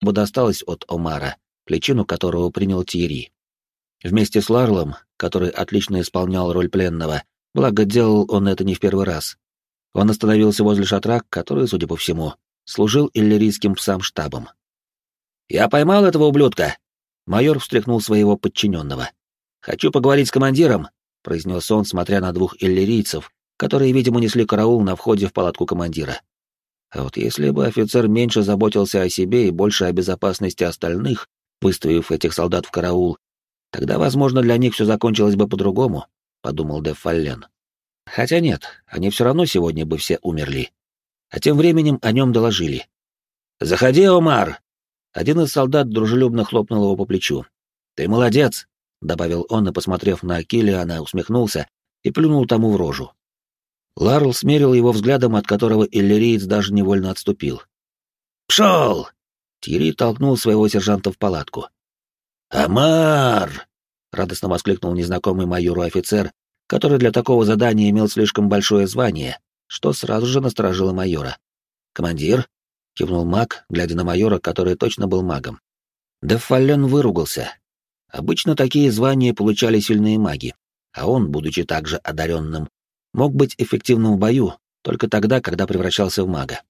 досталось от Омара, плечину которого принял Тиери. Вместе с Ларлом, который отлично исполнял роль пленного, благо делал он это не в первый раз. Он остановился возле шатра, который, судя по всему, служил иллирийским псам-штабом. «Я поймал этого ублюдка!» Майор встряхнул своего подчиненного. «Хочу поговорить с командиром», — произнес он, смотря на двух иллирийцев, которые, видимо, несли караул на входе в палатку командира. А вот если бы офицер меньше заботился о себе и больше о безопасности остальных, выставив этих солдат в караул, тогда, возможно, для них все закончилось бы по-другому, — подумал Де Фаллен. Хотя нет, они все равно сегодня бы все умерли. А тем временем о нем доложили. «Заходи, Омар!» Один из солдат дружелюбно хлопнул его по плечу. «Ты молодец!» — добавил он и, посмотрев на Киллиана, усмехнулся и плюнул тому в рожу. Ларл смерил его взглядом, от которого иллириец даже невольно отступил. «Пшел!» — Тири толкнул своего сержанта в палатку. «Амар!» — радостно воскликнул незнакомый майору офицер, который для такого задания имел слишком большое звание, что сразу же насторожило майора. «Командир?» — кивнул маг, глядя на майора, который точно был магом. Дефален выругался. Обычно такие звания получали сильные маги, а он, будучи также одаренным, мог быть эффективным в бою только тогда, когда превращался в мага.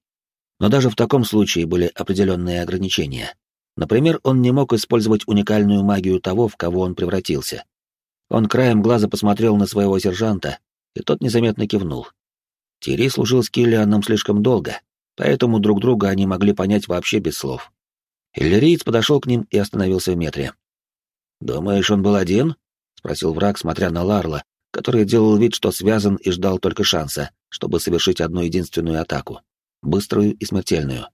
Но даже в таком случае были определенные ограничения. Например, он не мог использовать уникальную магию того, в кого он превратился. Он краем глаза посмотрел на своего сержанта, и тот незаметно кивнул. Тири служил с Киллианом слишком долго, поэтому друг друга они могли понять вообще без слов. Иллириец подошел к ним и остановился в метре. «Думаешь, он был один?» — спросил враг, смотря на Ларла, который делал вид, что связан и ждал только шанса, чтобы совершить одну единственную атаку, быструю и смертельную.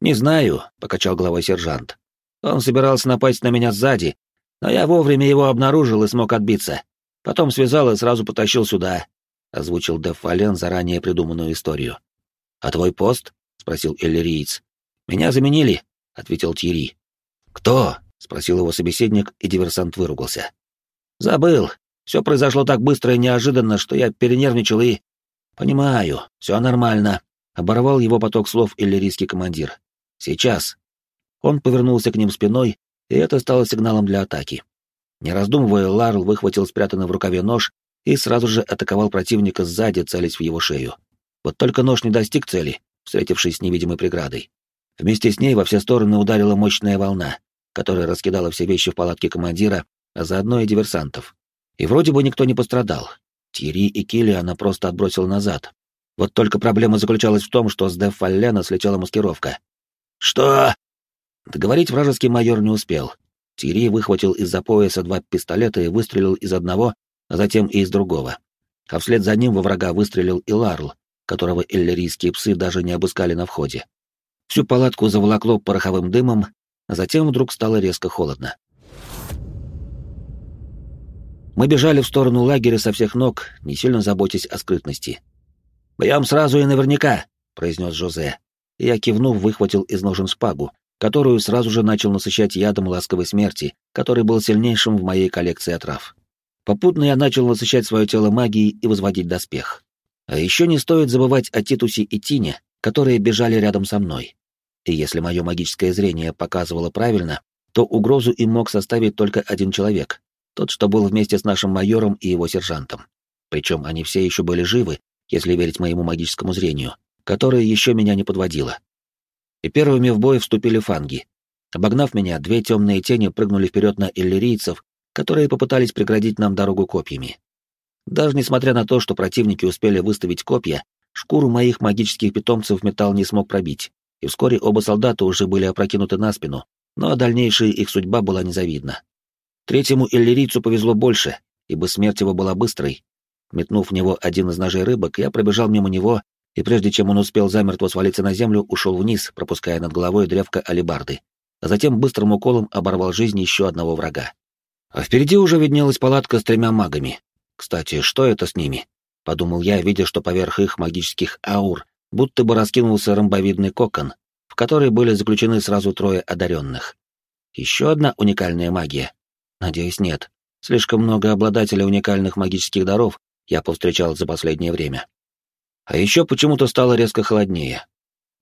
«Не знаю», — покачал головой сержант. «Он собирался напасть на меня сзади, но я вовремя его обнаружил и смог отбиться. Потом связал и сразу потащил сюда», — озвучил Деф Вален заранее придуманную историю. «А твой пост?» — спросил Эллириец. «Меня заменили», — ответил Тьерри. «Кто?» — спросил его собеседник, и диверсант выругался. «Забыл. Все произошло так быстро и неожиданно, что я перенервничал и... Понимаю, все нормально. Оборвал его поток слов иллирийский командир. Сейчас. Он повернулся к ним спиной, и это стало сигналом для атаки. Не раздумывая, Ларл выхватил спрятанный в рукаве нож и сразу же атаковал противника сзади, целясь в его шею. Вот только нож не достиг цели, встретившись с невидимой преградой. Вместе с ней во все стороны ударила мощная волна, которая раскидала все вещи в палатке командира, а заодно и диверсантов. И вроде бы никто не пострадал. Тири и Килли она просто отбросила назад. Вот только проблема заключалась в том, что с Деф слетела маскировка. «Что?» Договорить вражеский майор не успел. Тири выхватил из-за пояса два пистолета и выстрелил из одного, а затем и из другого. А вслед за ним во врага выстрелил и Ларл, которого иллирийские псы даже не обыскали на входе. Всю палатку заволокло пороховым дымом, а затем вдруг стало резко холодно. Мы бежали в сторону лагеря со всех ног, не сильно заботясь о скрытности. «Бьем сразу и наверняка», — произнес Жозе. И я, кивнув, выхватил из ножен шпагу, которую сразу же начал насыщать ядом ласковой смерти, который был сильнейшим в моей коллекции отрав. Попутно я начал насыщать свое тело магией и возводить доспех. А еще не стоит забывать о Титусе и Тине, которые бежали рядом со мной. И если мое магическое зрение показывало правильно, то угрозу им мог составить только один человек, тот, что был вместе с нашим майором и его сержантом. Причем они все еще были живы, если верить моему магическому зрению, которое еще меня не подводило. И первыми в бой вступили фанги. Обогнав меня, две темные тени прыгнули вперед на иллирийцев, которые попытались преградить нам дорогу копьями. Даже несмотря на то, что противники успели выставить копья, шкуру моих магических питомцев металл не смог пробить, и вскоре оба солдата уже были опрокинуты на спину, но дальнейшая их судьба была незавидна. Третьему иллирийцу повезло больше, ибо смерть его была быстрой. Метнув в него один из ножей рыбок, я пробежал мимо него, и прежде чем он успел замертво свалиться на землю, ушел вниз, пропуская над головой древко алибарды, а затем быстрым уколом оборвал жизнь еще одного врага. А впереди уже виднелась палатка с тремя магами. Кстати, что это с ними? Подумал я, видя, что поверх их магических аур будто бы раскинулся ромбовидный кокон, в который были заключены сразу трое одаренных. Еще одна уникальная магия, Надеюсь, нет. Слишком много обладателей уникальных магических даров я повстречал за последнее время. А еще почему-то стало резко холоднее.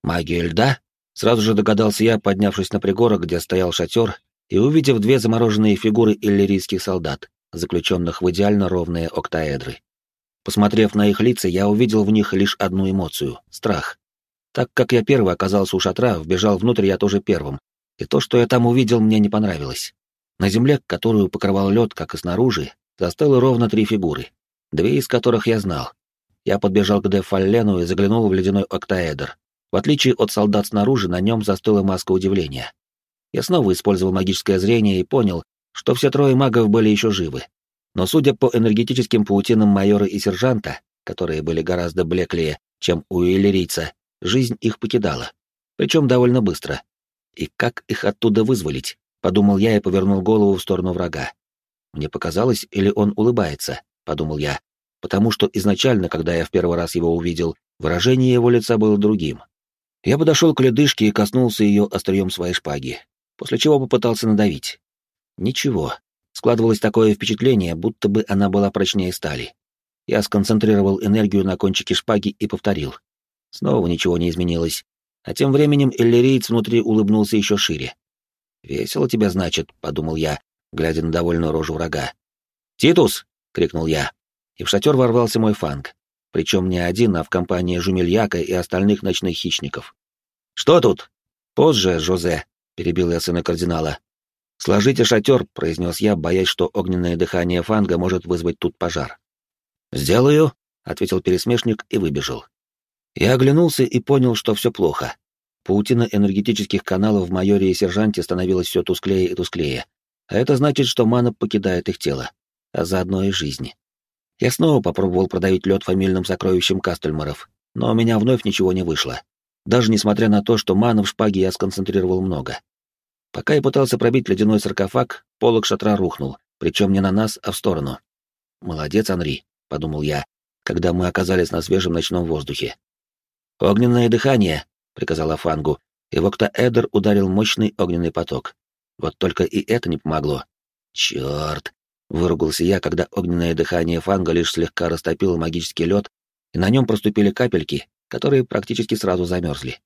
Магия льда? Сразу же догадался я, поднявшись на пригорок, где стоял шатер, и увидев две замороженные фигуры иллирийских солдат, заключенных в идеально ровные октаэдры. Посмотрев на их лица, я увидел в них лишь одну эмоцию — страх. Так как я первый оказался у шатра, вбежал внутрь я тоже первым, и то, что я там увидел, мне не понравилось. На земле, которую покрывал лед, как и снаружи, застыло ровно три фигуры, две из которых я знал. Я подбежал к Дефаллену и заглянул в ледяной октаэдр. В отличие от солдат снаружи, на нем застыла маска удивления. Я снова использовал магическое зрение и понял, что все трое магов были еще живы. Но судя по энергетическим паутинам майора и сержанта, которые были гораздо блеклее, чем у иллирийца, жизнь их покидала. Причем довольно быстро. И как их оттуда вызволить? Подумал я и повернул голову в сторону врага. Мне показалось, или он улыбается, подумал я, потому что изначально, когда я в первый раз его увидел, выражение его лица было другим. Я подошел к ледышке и коснулся ее острием своей шпаги, после чего попытался надавить. Ничего. Складывалось такое впечатление, будто бы она была прочнее стали. Я сконцентрировал энергию на кончике шпаги и повторил. Снова ничего не изменилось. А тем временем иллириец внутри улыбнулся еще шире. «Весело тебя, значит», — подумал я, глядя на довольную рожу врага. «Титус!» — крикнул я. И в шатер ворвался мой фанг. Причем не один, а в компании Жумельяка и остальных ночных хищников. «Что тут?» «Позже, Жозе», — перебил я сына кардинала. «Сложите шатер», — произнес я, боясь, что огненное дыхание фанга может вызвать тут пожар. «Сделаю», — ответил пересмешник и выбежал. Я оглянулся и понял, что все плохо. Паутина энергетических каналов в майоре и сержанте становилась все тусклее и тусклее. А это значит, что мана покидает их тело, а заодно и жизни. Я снова попробовал продавить лед фамильным сокровищем Кастельмаров, но у меня вновь ничего не вышло. Даже несмотря на то, что мана в шпаге я сконцентрировал много. Пока я пытался пробить ледяной саркофаг, полок шатра рухнул, причем не на нас, а в сторону. «Молодец, Анри», — подумал я, когда мы оказались на свежем ночном воздухе. «Огненное дыхание», — приказала Фангу, и в октаэдр ударил мощный огненный поток. Вот только и это не помогло. «Черт!» — выругался я, когда огненное дыхание Фанга лишь слегка растопило магический лед, и на нем проступили капельки, которые практически сразу замерзли.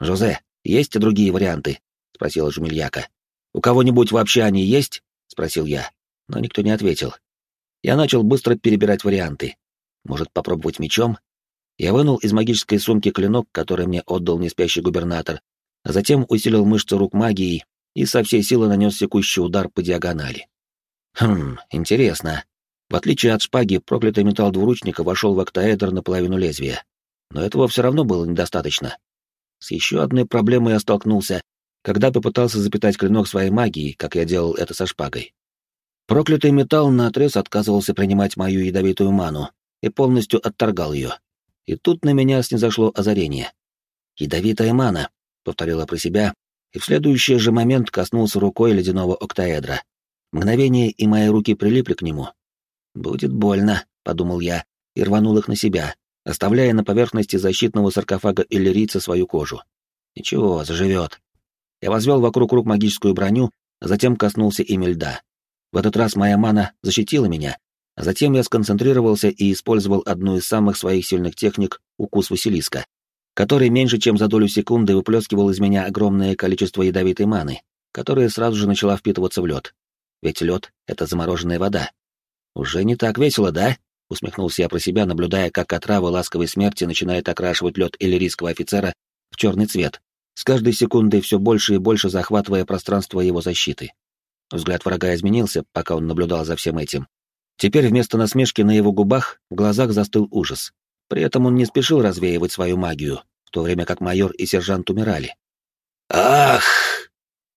«Жозе, есть и другие варианты?» — спросила Жумельяка. «У кого-нибудь вообще они есть?» — спросил я, но никто не ответил. Я начал быстро перебирать варианты. Может, попробовать мечом? Я вынул из магической сумки клинок, который мне отдал неспящий губернатор, а затем усилил мышцы рук магией и со всей силы нанес секущий удар по диагонали. Хм, интересно. В отличие от шпаги, проклятый металл двуручника вошел в октаэдр наполовину лезвия. Но этого все равно было недостаточно. С еще одной проблемой я столкнулся, когда попытался запитать клинок своей магией, как я делал это со шпагой. Проклятый металл наотрез отказывался принимать мою ядовитую ману и полностью отторгал ее. И тут на меня снизошло озарение. «Ядовитая мана», — повторила про себя, и в следующий же момент коснулся рукой ледяного октаэдра. Мгновение, и мои руки прилипли к нему. «Будет больно», — подумал я, и рванул их на себя, оставляя на поверхности защитного саркофага иллирийца свою кожу. «Ничего, заживет». Я возвел вокруг рук магическую броню, а затем коснулся ими льда. В этот раз моя мана защитила меня, затем я сконцентрировался и использовал одну из самых своих сильных техник — укус Василиска, который меньше чем за долю секунды выплескивал из меня огромное количество ядовитой маны, которая сразу же начала впитываться в лед. Ведь лед — это замороженная вода. «Уже не так весело, да?» — усмехнулся я про себя, наблюдая, как отрава ласковой смерти начинает окрашивать лед иллирийского офицера в черный цвет, с каждой секундой все больше и больше захватывая пространство его защиты. Взгляд врага изменился, пока он наблюдал за всем этим, Теперь вместо насмешки на его губах в глазах застыл ужас. При этом он не спешил развеивать свою магию, в то время как майор и сержант умирали. «Ах!»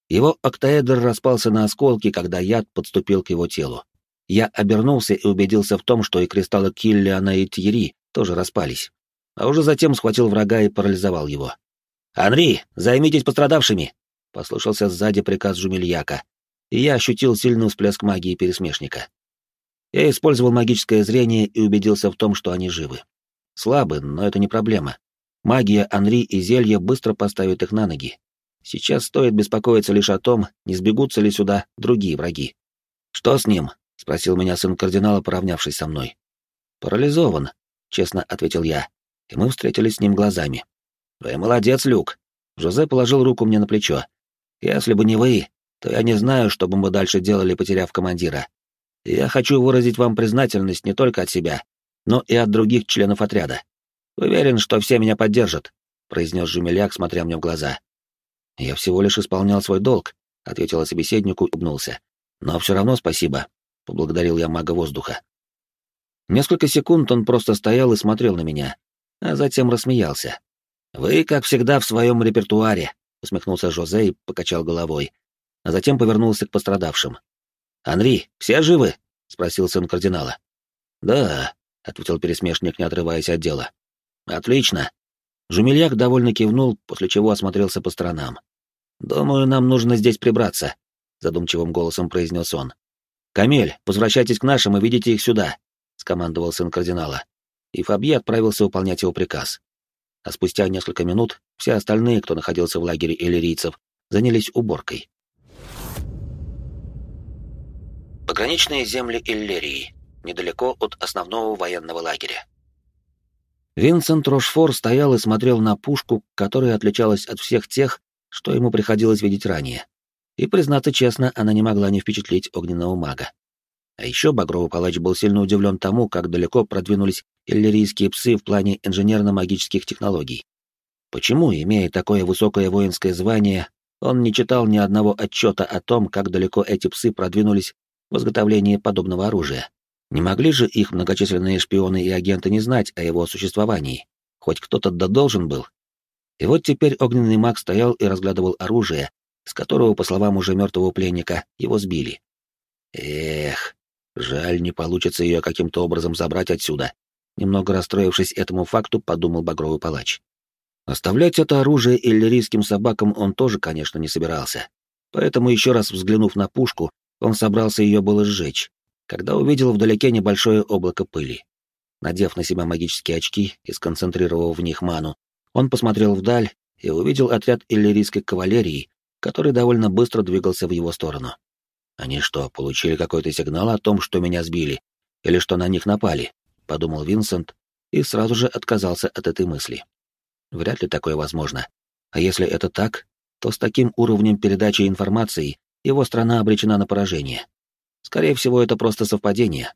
Его октаэдр распался на осколки, когда яд подступил к его телу. Я обернулся и убедился в том, что и кристаллы Киллиана и Тьери тоже распались. А уже затем схватил врага и парализовал его. «Анри, займитесь пострадавшими!» — послышался сзади приказ Жумельяка, и я ощутил сильный всплеск магии пересмешника. Я использовал магическое зрение и убедился в том, что они живы. Слабы, но это не проблема. Магия, Анри и зелье быстро поставят их на ноги. Сейчас стоит беспокоиться лишь о том, не сбегутся ли сюда другие враги. «Что с ним?» — спросил меня сын кардинала, поравнявшись со мной. «Парализован», — честно ответил я, и мы встретились с ним глазами. «Вы молодец, Люк. Жозе положил руку мне на плечо. «Если бы не вы, то я не знаю, что бы мы дальше делали, потеряв командира. Я хочу выразить вам признательность не только от себя, но и от других членов отряда. Уверен, что все меня поддержат», — произнес Жумеляк, смотря мне в глаза. «Я всего лишь исполнял свой долг», — ответила собеседнику и улыбнулся. «Но все равно спасибо», — поблагодарил я мага воздуха. Несколько секунд он просто стоял и смотрел на меня, а затем рассмеялся. «Вы, как всегда, в своем репертуаре», — усмехнулся Жозе и покачал головой, а затем повернулся к пострадавшим. «Анри, все живы?» — спросил сын кардинала. «Да», — ответил пересмешник, не отрываясь от дела. «Отлично». Жумельяк довольно кивнул, после чего осмотрелся по сторонам. «Думаю, нам нужно здесь прибраться», — задумчивым голосом произнес он. «Камель, возвращайтесь к нашим и ведите их сюда», — скомандовал сын кардинала. И Фабье отправился выполнять его приказ. А спустя несколько минут все остальные, кто находился в лагере иллирийцев, занялись уборкой. Пограничные земли Иллирии, недалеко от основного военного лагеря. Винсент Рошфор стоял и смотрел на пушку, которая отличалась от всех тех, что ему приходилось видеть ранее. И, признаться честно, она не могла не впечатлить огненного мага. А еще Багровый Палач был сильно удивлен тому, как далеко продвинулись иллирийские псы в плане инженерно-магических технологий. Почему, имея такое высокое воинское звание, он не читал ни одного отчета о том, как далеко эти псы продвинулись в изготовлении подобного оружия? Не могли же их многочисленные шпионы и агенты не знать о его существовании? Хоть кто-то да должен был. И вот теперь огненный маг стоял и разглядывал оружие, с которого, по словам уже мертвого пленника, его сбили. Эх, жаль, не получится ее каким-то образом забрать отсюда. Немного расстроившись этому факту, подумал Багровый палач. Оставлять это оружие иллирийским собакам он тоже, конечно, не собирался. Поэтому, еще раз взглянув на пушку, он собрался ее было сжечь, когда увидел вдалеке небольшое облако пыли. Надев на себя магические очки и сконцентрировав в них ману, он посмотрел вдаль и увидел отряд иллирийской кавалерии, который довольно быстро двигался в его сторону. Они что, получили какой-то сигнал о том, что меня сбили? Или что на них напали? подумал Винсент и сразу же отказался от этой мысли. Вряд ли такое возможно. А если это так, то с таким уровнем передачи информации его страна обречена на поражение. Скорее всего, это просто совпадение.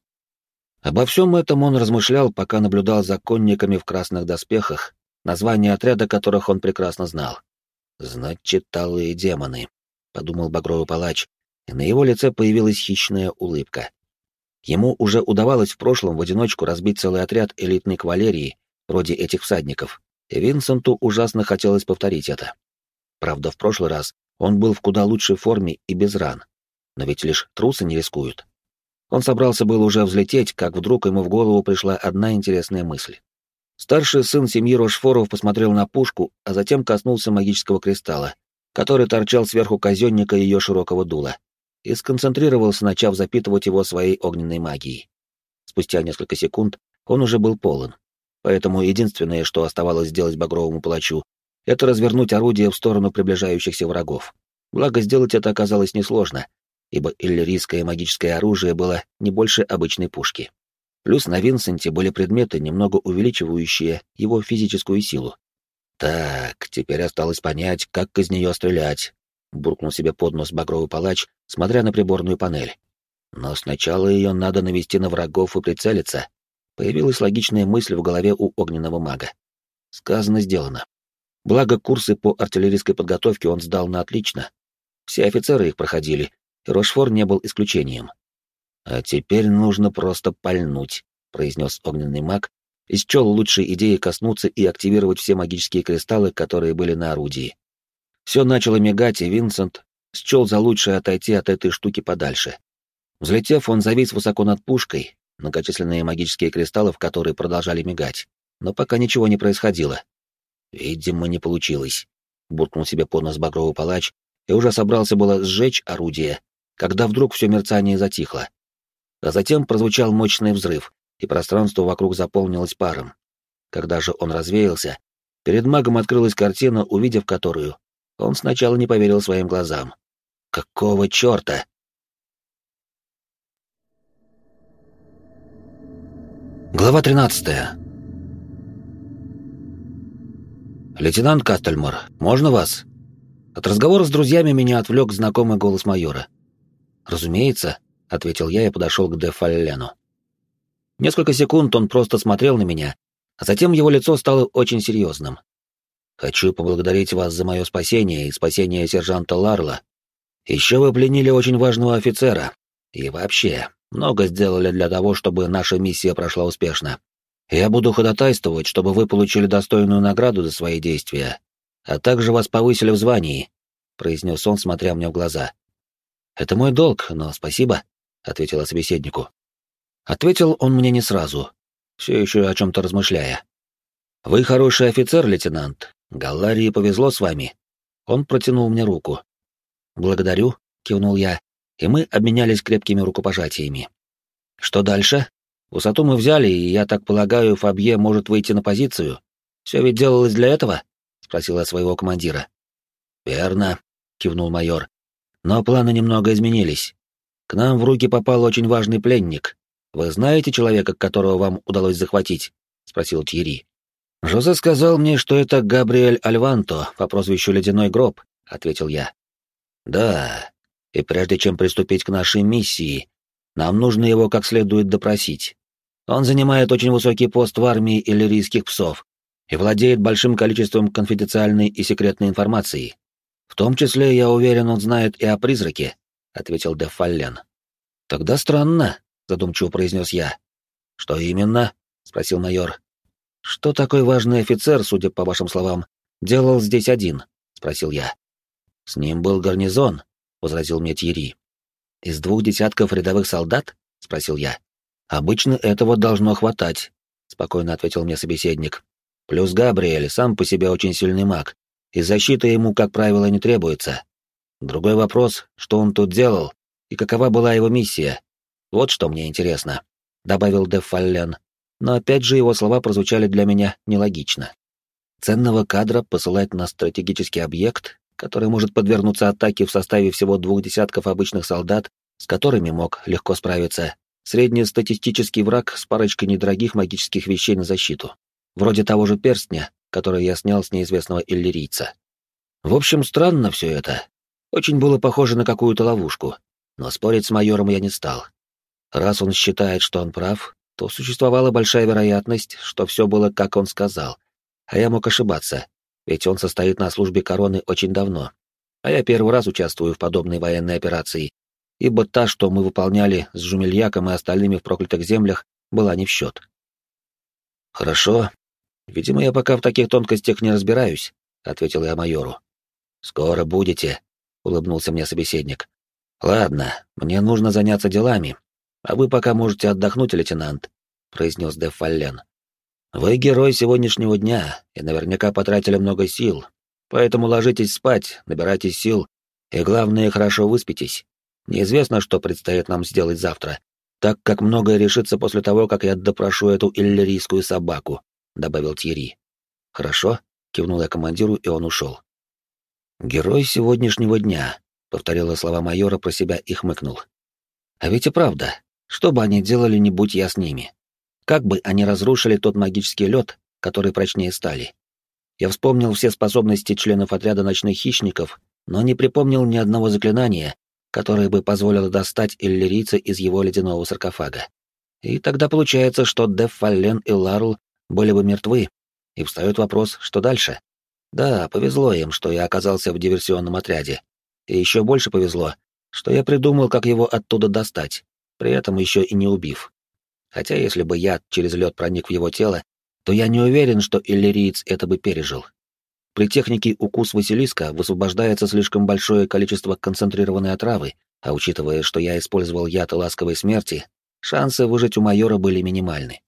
Обо всем этом он размышлял, пока наблюдал за конниками в красных доспехах, название отряда которых он прекрасно знал. «Значит, талые демоны», — подумал Багровый палач, и на его лице появилась хищная улыбка. Ему уже удавалось в прошлом в одиночку разбить целый отряд элитной кавалерии, вроде этих всадников, и Винсенту ужасно хотелось повторить это. Правда, в прошлый раз он был в куда лучшей форме и без ран. Но ведь лишь трусы не рискуют. Он собрался был уже взлететь, как вдруг ему в голову пришла одна интересная мысль. Старший сын семьи Рошфоров посмотрел на пушку, а затем коснулся магического кристалла, который торчал сверху казенника ее широкого дула и сконцентрировался, начав запитывать его своей огненной магией. Спустя несколько секунд он уже был полон. Поэтому единственное, что оставалось сделать багровому палачу, это развернуть орудие в сторону приближающихся врагов. Благо, сделать это оказалось несложно, ибо иллирийское магическое оружие было не больше обычной пушки. Плюс на Винсенте были предметы, немного увеличивающие его физическую силу. Так, теперь осталось понять, как из нее стрелять, буркнул себе под нос багровый палач, смотря на приборную панель. Но сначала ее надо навести на врагов и прицелиться. Появилась логичная мысль в голове у огненного мага. Сказано, сделано. Благо, курсы по артиллерийской подготовке он сдал на отлично. Все офицеры их проходили, и Рошфор не был исключением. «А теперь нужно просто пальнуть», — произнес огненный маг, и счел лучшей идеей коснуться и активировать все магические кристаллы, которые были на орудии. Все начало мигать, и Винсент счел за лучшее отойти от этой штуки подальше. Взлетев, он завис высоко над пушкой, многочисленные магические кристаллы в которой продолжали мигать, но пока ничего не происходило. «Видимо, не получилось», — буркнул себе под нос багровый палач и уже собрался было сжечь орудие, когда вдруг все мерцание затихло. А затем прозвучал мощный взрыв, и пространство вокруг заполнилось паром. Когда же он развеялся, перед магом открылась картина, увидев которую, он сначала не поверил своим глазам. Какого черта? Глава 13. «Лейтенант Кастельмор, можно вас?» От разговора с друзьями меня отвлек знакомый голос майора. «Разумеется», — ответил я и подошел к де Фаллену. Несколько секунд он просто смотрел на меня, а затем его лицо стало очень серьезным. «Хочу поблагодарить вас за мое спасение и спасение сержанта Ларла. Еще вы пленили очень важного офицера. И вообще, много сделали для того, чтобы наша миссия прошла успешно. Я буду ходатайствовать, чтобы вы получили достойную награду за свои действия, а также вас повысили в звании», — произнес он, смотря мне в глаза. «Это мой долг, но спасибо», — ответила собеседнику. Ответил он мне не сразу, все еще о чем-то размышляя. «Вы хороший офицер, лейтенант. Галларии повезло с вами». Он протянул мне руку. «Благодарю», — кивнул я, и мы обменялись крепкими рукопожатиями. «Что дальше?» Высоту мы взяли, и, я так полагаю, Фабье может выйти на позицию. Все ведь делалось для этого? спросила своего командира. Верно, кивнул майор. Но планы немного изменились. К нам в руки попал очень важный пленник. Вы знаете человека, которого вам удалось захватить? спросил Тьерри. Жозе сказал мне, что это Габриэль Альванто по прозвищу Ледяной гроб, ответил я. Да. И прежде чем приступить к нашей миссии, нам нужно его как следует допросить. Он занимает очень высокий пост в армии иллирийских псов и владеет большим количеством конфиденциальной и секретной информации. В том числе, я уверен, он знает и о призраке, — ответил Де Фаллен. Тогда странно, — задумчиво произнес я. Что именно? — спросил майор. Что такой важный офицер, судя по вашим словам, делал здесь один? — спросил я. С ним был гарнизон, — возразил мне Тьерри. Из двух десятков рядовых солдат? — спросил я. «Обычно этого должно хватать», — спокойно ответил мне собеседник. «Плюс Габриэль сам по себе очень сильный маг, и защита ему, как правило, не требуется. Другой вопрос, что он тут делал, и какова была его миссия. Вот что мне интересно», — добавил Деф Фаллен. Но опять же его слова прозвучали для меня нелогично. Ценного кадра посылать на стратегический объект, который может подвергнуться атаке в составе всего двух десятков обычных солдат, с которыми мог легко справиться, Среднестатистический враг с парочкой недорогих магических вещей на защиту. Вроде того же перстня, который я снял с неизвестного иллирийца. В общем, странно все это. Очень было похоже на какую-то ловушку. Но спорить с майором я не стал. Раз он считает, что он прав, то существовала большая вероятность, что все было, как он сказал. А я мог ошибаться, ведь он состоит на службе короны очень давно. А я первый раз участвую в подобной военной операции, ибо та, что мы выполняли с Жумельяком и остальными в проклятых землях, была не в счет. «Хорошо. Видимо, я пока в таких тонкостях не разбираюсь», — ответил я майору. «Скоро будете», — улыбнулся мне собеседник. «Ладно, мне нужно заняться делами, а вы пока можете отдохнуть, лейтенант», — произнес Деф Фаллен. «Вы герой сегодняшнего дня и наверняка потратили много сил, поэтому ложитесь спать, набирайтесь сил и, главное, хорошо выспитесь. Неизвестно, что предстоит нам сделать завтра, так как многое решится после того, как я допрошу эту иллирийскую собаку», — добавил Тьерри. «Хорошо», — кивнул я командиру, и он ушел. «Герой сегодняшнего дня», — повторила слова майора про себя и хмыкнул. «А ведь и правда, что бы они делали, не будь я с ними. Как бы они разрушили тот магический лед, который прочнее стали. Я вспомнил все способности членов отряда ночных хищников, но не припомнил ни одного заклинания, которое бы позволило достать иллирийца из его ледяного саркофага. И тогда получается, что Деф Фаллен и Ларл были бы мертвы, и встает вопрос, что дальше? Да, повезло им, что я оказался в диверсионном отряде. И еще больше повезло, что я придумал, как его оттуда достать, при этом еще и не убив. Хотя если бы я через лед проник в его тело, то я не уверен, что иллириец это бы пережил. При технике укус Василиска высвобождается слишком большое количество концентрированной отравы, а учитывая, что я использовал яд ласковой смерти, шансы выжить у майора были минимальны.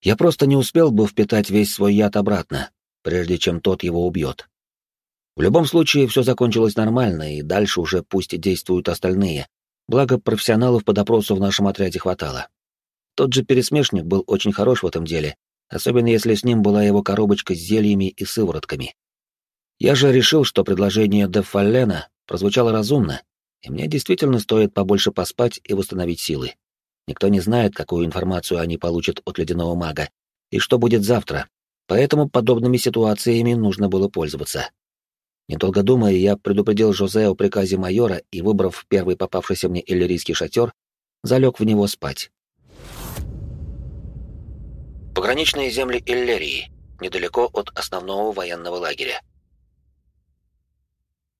Я просто не успел бы впитать весь свой яд обратно, прежде чем тот его убьет. В любом случае, все закончилось нормально, и дальше уже пусть действуют остальные, благо профессионалов по допросу в нашем отряде хватало. Тот же пересмешник был очень хорош в этом деле, особенно если с ним была его коробочка с зельями и сыворотками. Я же решил, что предложение де Фаллена прозвучало разумно, и мне действительно стоит побольше поспать и восстановить силы. Никто не знает, какую информацию они получат от ледяного мага, и что будет завтра, Поэтому подобными ситуациями нужно было пользоваться. Недолго думая, я предупредил Жозе о приказе майора и, выбрав первый попавшийся мне иллирийский шатер, залег в него спать. Пограничные земли Иллерии, недалеко от основного военного лагеря.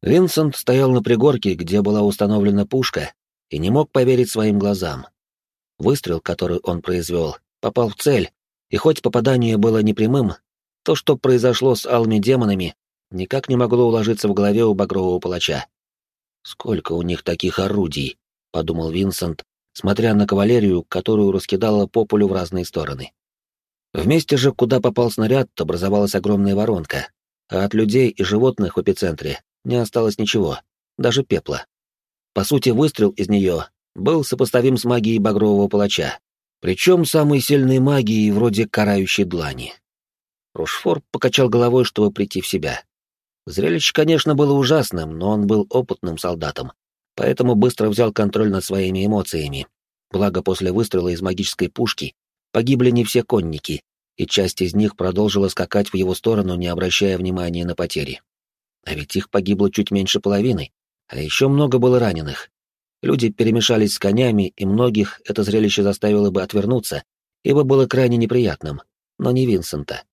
Винсент стоял на пригорке, где была установлена пушка, и не мог поверить своим глазам. Выстрел, который он произвел, попал в цель, и хоть попадание было непрямым, то, что произошло с алыми демонами, никак не могло уложиться в голове у багрового палача. «Сколько у них таких орудий?» — подумал Винсент, смотря на кавалерию, которую раскидала по полю в разные стороны. В месте же, куда попал снаряд, образовалась огромная воронка, а от людей и животных в эпицентре не осталось ничего, даже пепла. По сути, выстрел из нее был сопоставим с магией багрового палача, причем самой сильной магией вроде карающей длани. Рушфор покачал головой, чтобы прийти в себя. Зрелище, конечно, было ужасным, но он был опытным солдатом, поэтому быстро взял контроль над своими эмоциями. Благо, после выстрела из магической пушки погибли не все конники, и часть из них продолжила скакать в его сторону, не обращая внимания на потери. А ведь их погибло чуть меньше половины, а еще много было раненых. Люди перемешались с конями, и многих это зрелище заставило бы отвернуться, ибо было крайне неприятным, но не Винсента.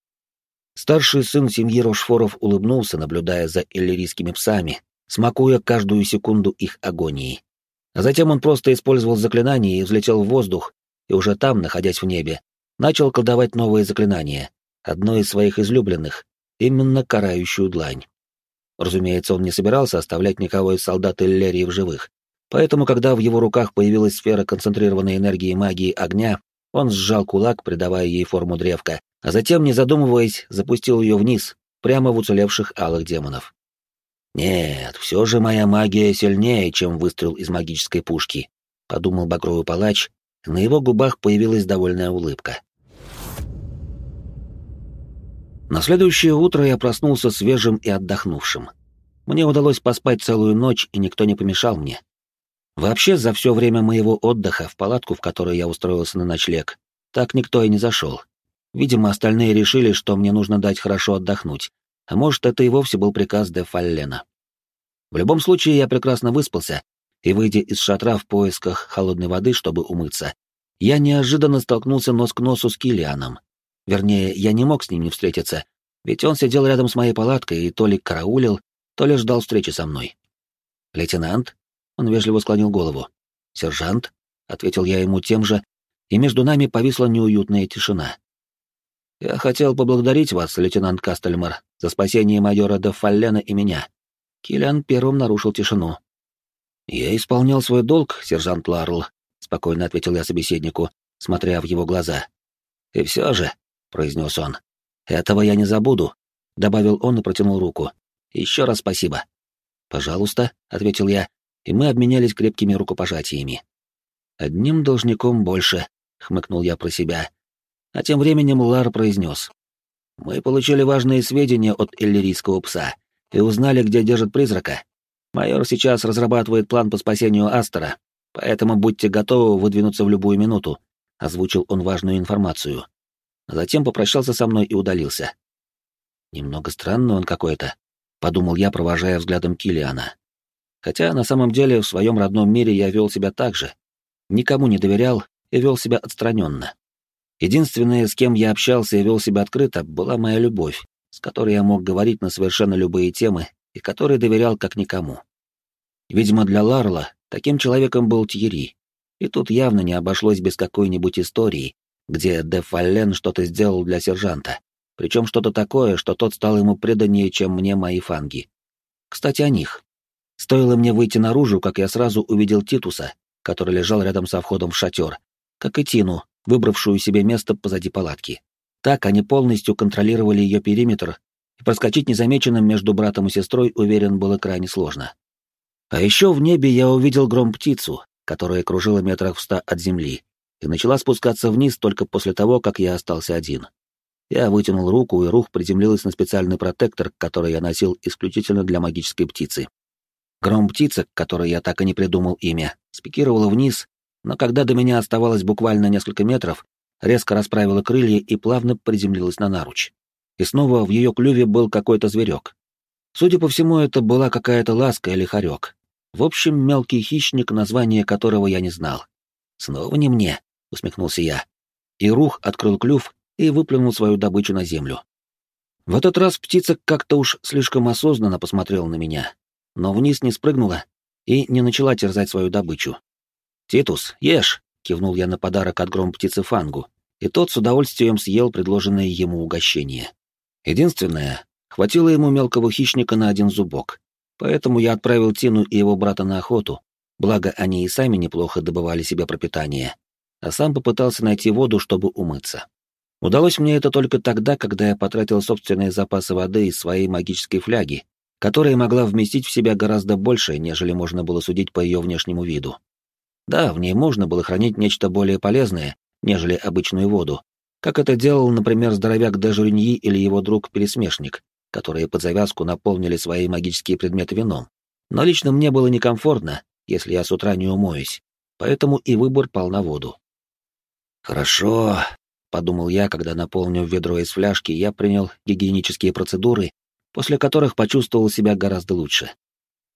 Старший сын семьи Рошфоров улыбнулся, наблюдая за иллирийскими псами, смакуя каждую секунду их агонии. А затем он просто использовал заклинание и взлетел в воздух, и уже там, находясь в небе, начал колдовать новые заклинания, одно из своих излюбленных, именно карающую длань. Разумеется, он не собирался оставлять никого из солдат Иллерии в живых, поэтому, когда в его руках появилась сфера концентрированной энергии магии огня, он сжал кулак, придавая ей форму древка, а затем, не задумываясь, запустил ее вниз, прямо в уцелевших алых демонов. «Нет, все же моя магия сильнее, чем выстрел из магической пушки», — подумал Багровый Палач, на его губах появилась довольная улыбка. На следующее утро я проснулся свежим и отдохнувшим. Мне удалось поспать целую ночь, и никто не помешал мне. Вообще, за все время моего отдыха в палатку, в которой я устроился на ночлег, так никто и не зашел. Видимо, остальные решили, что мне нужно дать хорошо отдохнуть, а может, это и вовсе был приказ де Фаллена. В любом случае, я прекрасно выспался, и, выйдя из шатра в поисках холодной воды, чтобы умыться, я неожиданно столкнулся нос к носу с Килианом. Вернее, я не мог с ним не встретиться, ведь он сидел рядом с моей палаткой и то ли караулил, то ли ждал встречи со мной. «Лейтенант?» — он вежливо склонил голову. «Сержант?» — ответил я ему тем же, и между нами повисла неуютная тишина. «Я хотел поблагодарить вас, лейтенант Кастельмар, за спасение майора де Фаллена и меня». Киллиан первым нарушил тишину. «Я исполнял свой долг, сержант Ларл», — спокойно ответил я собеседнику, смотря в его глаза. «И все же, — произнес он. «Этого я не забуду», — добавил он и протянул руку. «Еще раз спасибо». «Пожалуйста», — ответил я, и мы обменялись крепкими рукопожатиями. «Одним должником больше», — хмыкнул я про себя. А тем временем Лар произнес. «Мы получили важные сведения от иллирийского пса и узнали, где держит призрака. Майор сейчас разрабатывает план по спасению Астера, поэтому будьте готовы выдвинуться в любую минуту», — озвучил он важную информацию а затем попрощался со мной и удалился. Немного странно он какой-то, подумал я, провожая взглядом Килиана. Хотя на самом деле в своем родном мире я вел себя так же. Никому не доверял и вел себя отстраненно. Единственное, с кем я общался и вел себя открыто, была моя любовь, с которой я мог говорить на совершенно любые темы и которой доверял как никому. Видимо, для Ларла таким человеком был Тьерри, и тут явно не обошлось без какой-нибудь истории, где де Фаллен что-то сделал для сержанта, причем что-то такое, что тот стал ему преданнее, чем мне мои фанги. Кстати, о них. Стоило мне выйти наружу, как я сразу увидел Титуса, который лежал рядом со входом в шатер, как и Тину, выбравшую себе место позади палатки. Так они полностью контролировали ее периметр, и проскочить незамеченным между братом и сестрой, уверен, было крайне сложно. А еще в небе я увидел гром-птицу, которая кружила метрах в ста от земли, и начала спускаться вниз только после того, как я остался один. Я вытянул руку, и рух приземлилась на специальный протектор, который я носил исключительно для магической птицы. Гром-птица, которой я так и не придумал имя, спикировала вниз, но когда до меня оставалось буквально несколько метров, резко расправила крылья и плавно приземлилась на наруч. и снова в ее клюве был какой-то зверек. Судя по всему, это была какая-то ласка или хорек. В общем, мелкий хищник, название которого я не знал. «Снова не мне», — усмехнулся я. И Рух открыл клюв и выплюнул свою добычу на землю. В этот раз птица как-то уж слишком осознанно посмотрела на меня, но вниз не спрыгнула и не начала терзать свою добычу. «Титус, ешь!» — кивнул я на подарок от гром птицы Фангу, и тот с удовольствием съел предложенное ему угощение. Единственное, хватило ему мелкого хищника на один зубок, поэтому я отправил Тину и его брата на охоту, благо они и сами неплохо добывали себе пропитание, а сам попытался найти воду, чтобы умыться. Удалось мне это только тогда, когда я потратил собственные запасы воды из своей магической фляги, которая могла вместить в себя гораздо больше, нежели можно было судить по ее внешнему виду. Да, в ней можно было хранить нечто более полезное, нежели обычную воду, как это делал, например, здоровяк Дежуриньи или его друг-пересмешник, которые под завязку наполнили свои магические предметы вином. Но лично мне было некомфортно, если я с утра не умоюсь, поэтому и выбор пал на воду. «Хорошо», — подумал я, когда, наполнив ведро из фляжки, я принял гигиенические процедуры, после которых почувствовал себя гораздо лучше.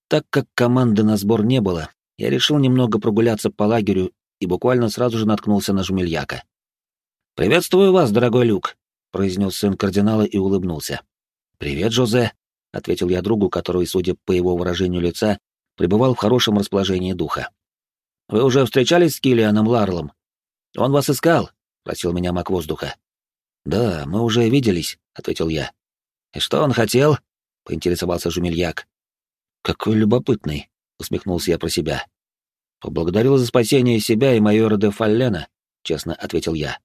Так как команды на сбор не было, я решил немного прогуляться по лагерю и буквально сразу же наткнулся на жмельяка. «Приветствую вас, дорогой Люк», — произнес сын кардинала и улыбнулся. «Привет, Жозе», — ответил я другу, который, судя по его выражению лица, пребывал в хорошем расположении духа. «Вы уже встречались с Киллианом Ларлом? Он вас искал?» — просил меня маг воздуха. «Да, мы уже виделись», — ответил я. «И что он хотел?» — поинтересовался Жумельяк. «Какой любопытный», — усмехнулся я про себя. «Поблагодарил за спасение себя и майора де Фаллена», — честно ответил я.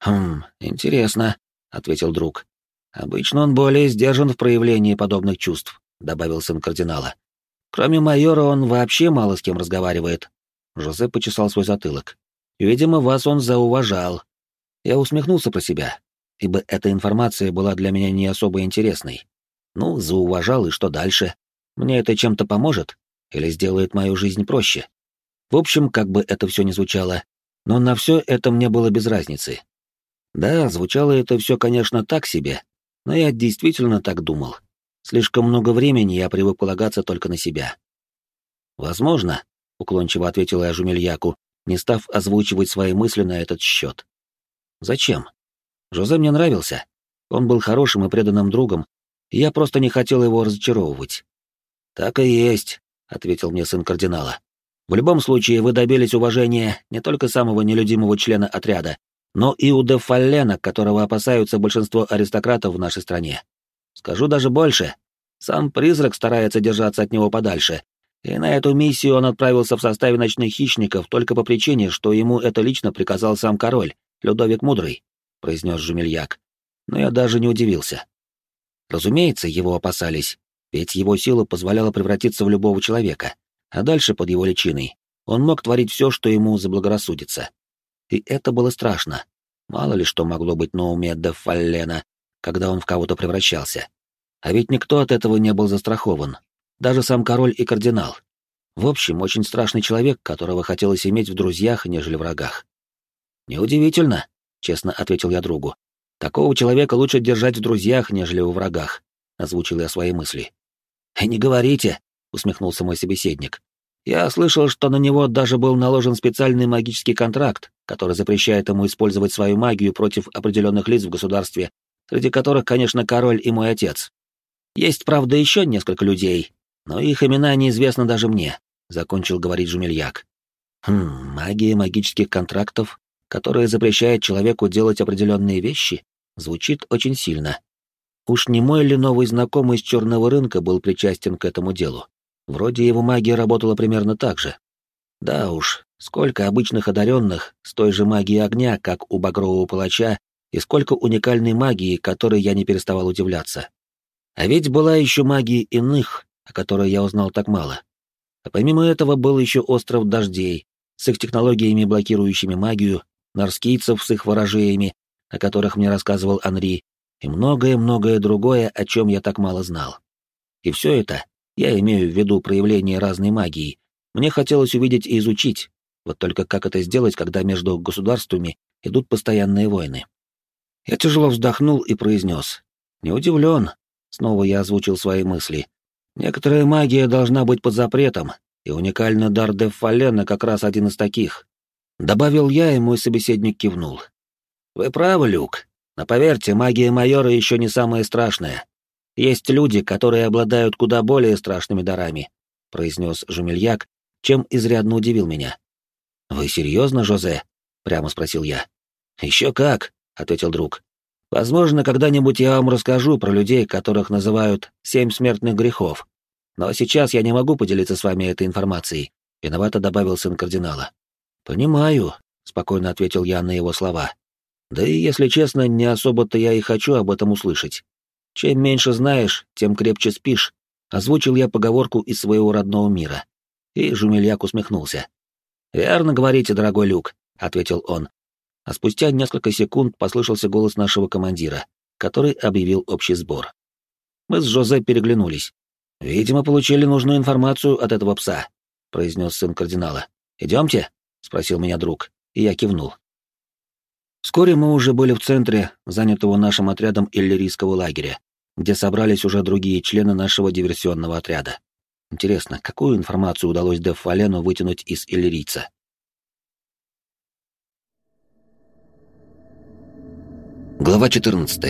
«Хм, интересно», — ответил друг. «Обычно он более сдержан в проявлении подобных чувств», — добавил сын кардинала. «Кроме майора он вообще мало с кем разговаривает». Жозе почесал свой затылок. «Видимо, вас он зауважал. Я усмехнулся про себя, ибо эта информация была для меня не особо интересной. Ну, зауважал, и что дальше? Мне это чем-то поможет? Или сделает мою жизнь проще? В общем, как бы это все ни звучало, но на все это мне было без разницы. Да, звучало это все, конечно, так себе, но я действительно так думал. Слишком много времени я привык полагаться только на себя. «Возможно», — уклончиво ответил я Жумельяку, не став озвучивать свои мысли на этот счет. Зачем? Жозе мне нравился. Он был хорошим и преданным другом, и я просто не хотел его разочаровывать. «Так и есть», — ответил мне сын кардинала. «В любом случае вы добились уважения не только самого нелюдимого члена отряда, но и у Дефаллена, которого опасаются большинство аристократов в нашей стране. Скажу даже больше. Сам призрак старается держаться от него подальше, и на эту миссию он отправился в составе ночных хищников только по причине, что ему это лично приказал сам король, Людовик Мудрый», — произнес Жумельяк. Но я даже не удивился. Разумеется, его опасались, ведь его сила позволяла превратиться в любого человека, а дальше под его личиной он мог творить все, что ему заблагорассудится. И это было страшно. Мало ли что могло быть на уме де когда он в кого-то превращался. А ведь никто от этого не был застрахован, даже сам король и кардинал. В общем, очень страшный человек, которого хотелось иметь в друзьях, нежели врагах. «Неудивительно», — честно ответил я другу. «Такого человека лучше держать в друзьях, нежели у врагах», — озвучил я свои мысли. «И не говорите», — усмехнулся мой собеседник. «Я слышал, что на него даже был наложен специальный магический контракт, который запрещает ему использовать свою магию против определенных лиц в государстве, среди которых, конечно, король и мой отец. Есть, правда, еще несколько людей, но их имена неизвестны даже мне», — закончил говорить Жумельяк. «Хм, магия магических контрактов которое запрещает человеку делать определенные вещи, звучит очень сильно. Уж не мой ли новый знакомый с черного рынка был причастен к этому делу? Вроде его магия работала примерно так же. Да уж, сколько обычных одаренных с той же магией огня, как у багрового палача, и сколько уникальной магии, которой я не переставал удивляться. А ведь была еще магия иных, о которой я узнал так мало. А помимо этого был еще остров дождей, с их технологиями, блокирующими магию, нарскийцев с их ворожеями, о которых мне рассказывал Анри, и многое-многое другое, о чем я так мало знал. И все это, я имею в виду проявление разной магии, мне хотелось увидеть и изучить, вот только как это сделать, когда между государствами идут постоянные войны. Я тяжело вздохнул и произнес. Не удивлен. Снова я озвучил свои мысли. Некоторая магия должна быть под запретом, и уникальный дар Деффалена как раз один из таких. Добавил я, и мой собеседник кивнул. Вы правы, Люк. Но поверьте, магия майора еще не самая страшная. Есть люди, которые обладают куда более страшными дарами, произнес Жумельяк, чем изрядно удивил меня. Вы серьезно, Жозе? прямо спросил я. Еще как, ответил друг. Возможно, когда-нибудь я вам расскажу про людей, которых называют «семь смертных грехов». Но сейчас я не могу поделиться с вами этой информацией», — виновато добавил сын кардинала. «Понимаю», — спокойно ответил я на его слова. «Да и, если честно, не особо-то я и хочу об этом услышать. Чем меньше знаешь, тем крепче спишь», — озвучил я поговорку из своего родного мира. И Жумельяк усмехнулся. «Верно говорите, дорогой Люк», — ответил он, а спустя несколько секунд послышался голос нашего командира, который объявил общий сбор. Мы с Жозе переглянулись. «Видимо, получили нужную информацию от этого пса», — произнес сын кардинала. «Идемте?» — спросил меня друг, и я кивнул. Вскоре мы уже были в центре, занятого нашим отрядом иллирийского лагеря, где собрались уже другие члены нашего диверсионного отряда. Интересно, какую информацию удалось Деф-Валену вытянуть из иллирийца? Глава 14.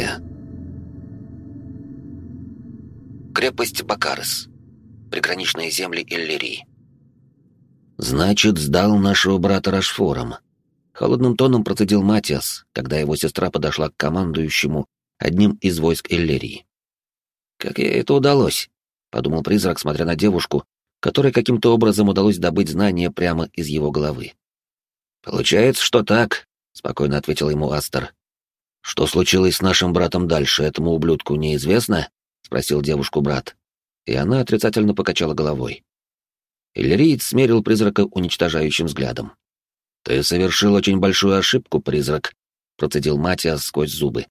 Крепость Бакарес. Приграничные земли Иллирии. «Значит, сдал нашего брата Рашфором», — холодным тоном процедил Матиас, когда его сестра подошла к командующему одним из войск Иллирии. «Как ей это удалось?» — подумал призрак, смотря на девушку, которой каким-то образом удалось добыть знания прямо из его головы. «Получается, что так», — спокойно ответил ему Астер. «Что случилось с нашим братом дальше, этому ублюдку неизвестно?» — спросил девушку брат. И она отрицательно покачала головой. Иллириец смерил призрака уничтожающим взглядом. «Ты совершил очень большую ошибку, призрак», — процедил Матиас сквозь зубы.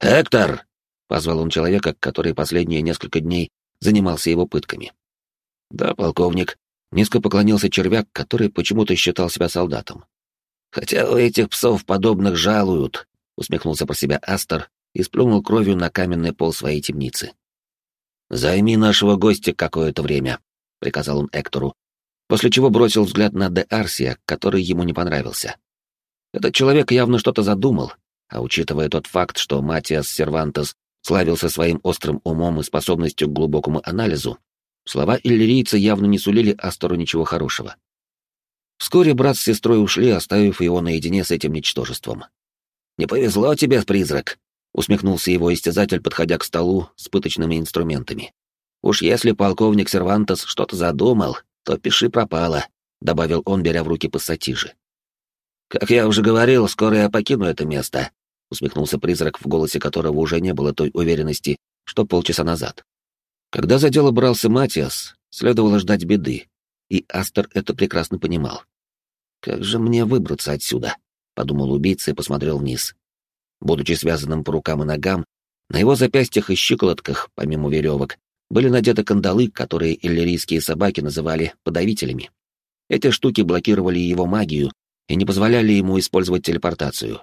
«Эктор!» — позвал он человека, который последние несколько дней занимался его пытками. «Да, полковник», — низко поклонился червяк, который почему-то считал себя солдатом. «Хотя у этих псов подобных жалуют, усмехнулся про себя Астер и сплюнул кровью на каменный пол своей темницы. «Займи нашего гостя какое-то время», — приказал он Эктору, после чего бросил взгляд на Де Арсия, который ему не понравился. Этот человек явно что-то задумал, а учитывая тот факт, что Матиас Сервантес славился своим острым умом и способностью к глубокому анализу, слова иллирийца явно не сулили Астору ничего хорошего. Вскоре брат с сестрой ушли, оставив его наедине с этим ничтожеством. «Не повезло тебе, призрак», — усмехнулся его истязатель, подходя к столу с пыточными инструментами. «Уж если полковник Сервантес что-то задумал, то пиши пропало», — добавил он, беря в руки пассатижи. «Как я уже говорил, скоро я покину это место», — усмехнулся призрак, в голосе которого уже не было той уверенности, что полчаса назад. Когда за дело брался Матиас, следовало ждать беды, и Астер это прекрасно понимал. «Как же мне выбраться отсюда?» — подумал убийца и посмотрел вниз. Будучи связанным по рукам и ногам, на его запястьях и щиколотках, помимо веревок, были надеты кандалы, которые иллирийские собаки называли подавителями. Эти штуки блокировали его магию и не позволяли ему использовать телепортацию.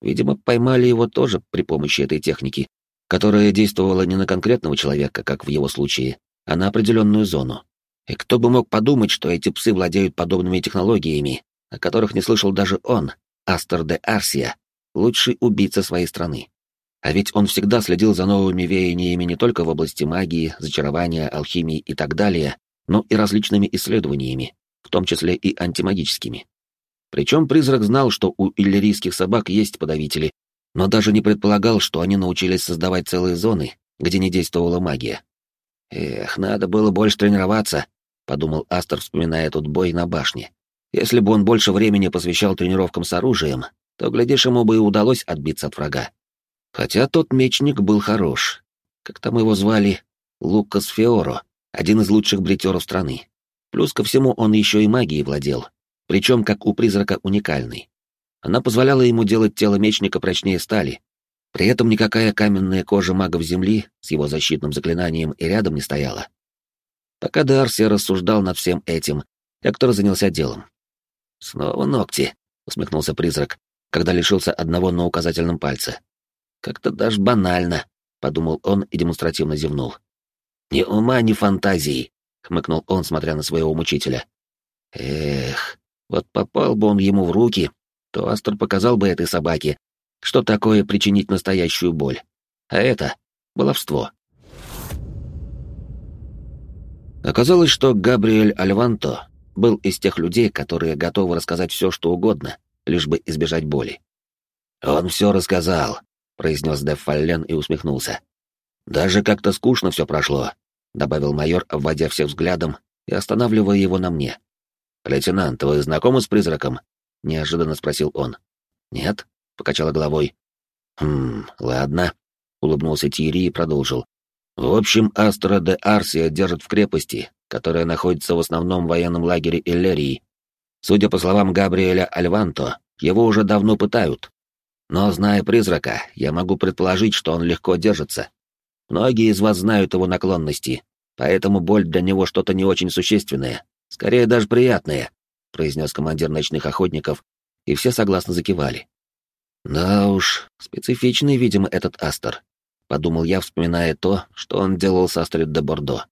Видимо, поймали его тоже при помощи этой техники, которая действовала не на конкретного человека, как в его случае, а на определенную зону. И кто бы мог подумать, что эти псы владеют подобными технологиями, о которых не слышал даже он, Астер де Арсия, лучший убийца своей страны. А ведь он всегда следил за новыми веяниями не только в области магии, зачарования, алхимии и так далее, но и различными исследованиями, в том числе и антимагическими. Причем призрак знал, что у иллирийских собак есть подавители, но даже не предполагал, что они научились создавать целые зоны, где не действовала магия. «Эх, надо было больше тренироваться», — подумал Астер, вспоминая тот бой на башне. Если бы он больше времени посвящал тренировкам с оружием, то, глядишь, ему бы и удалось отбиться от врага. Хотя тот мечник был хорош. Как там его звали? Лукас Феоро, один из лучших бритеров страны. Плюс ко всему он еще и магией владел, причем как у призрака уникальный. Она позволяла ему делать тело мечника прочнее стали. При этом никакая каменная кожа магов Земли с его защитным заклинанием и рядом не стояла. Пока Дарси рассуждал над всем этим, Эктор занялся делом. «Снова ногти», — усмехнулся призрак, когда лишился одного на указательном пальце. «Как-то даже банально. подумал он и демонстративно зевнул. «Ни ума, ни фантазии», — хмыкнул он, смотря на своего мучителя. «Эх, вот попал бы он ему в руки, то Астер показал бы этой собаке, что такое причинить настоящую боль. А это — баловство». Оказалось, что Габриэль Альванто был из тех людей, которые готовы рассказать все, что угодно, лишь бы избежать боли. «Он все рассказал», — произнес Деф Фаллен и усмехнулся. «Даже как-то скучно все прошло», — добавил майор, обводя всех взглядом и останавливая его на мне. «Лейтенант, вы знакомы с призраком?» — неожиданно спросил он. «Нет», — покачала головой. «Хм, ладно», — улыбнулся Тири и продолжил. «В общем, Астра де Арсия держит в крепости, которая находится в основном военном лагере Иллерии. Судя по словам Габриэля Альванто, его уже давно пытают, но, зная призрака, я могу предположить, что он легко держится. Многие из вас знают его наклонности, поэтому боль для него что-то не очень существенное, скорее даже приятное, произнес командир ночных охотников, и все согласно закивали. Да уж, специфичный, видимо, этот Астер, подумал я, вспоминая то, что он делал с Астрид де Бордо.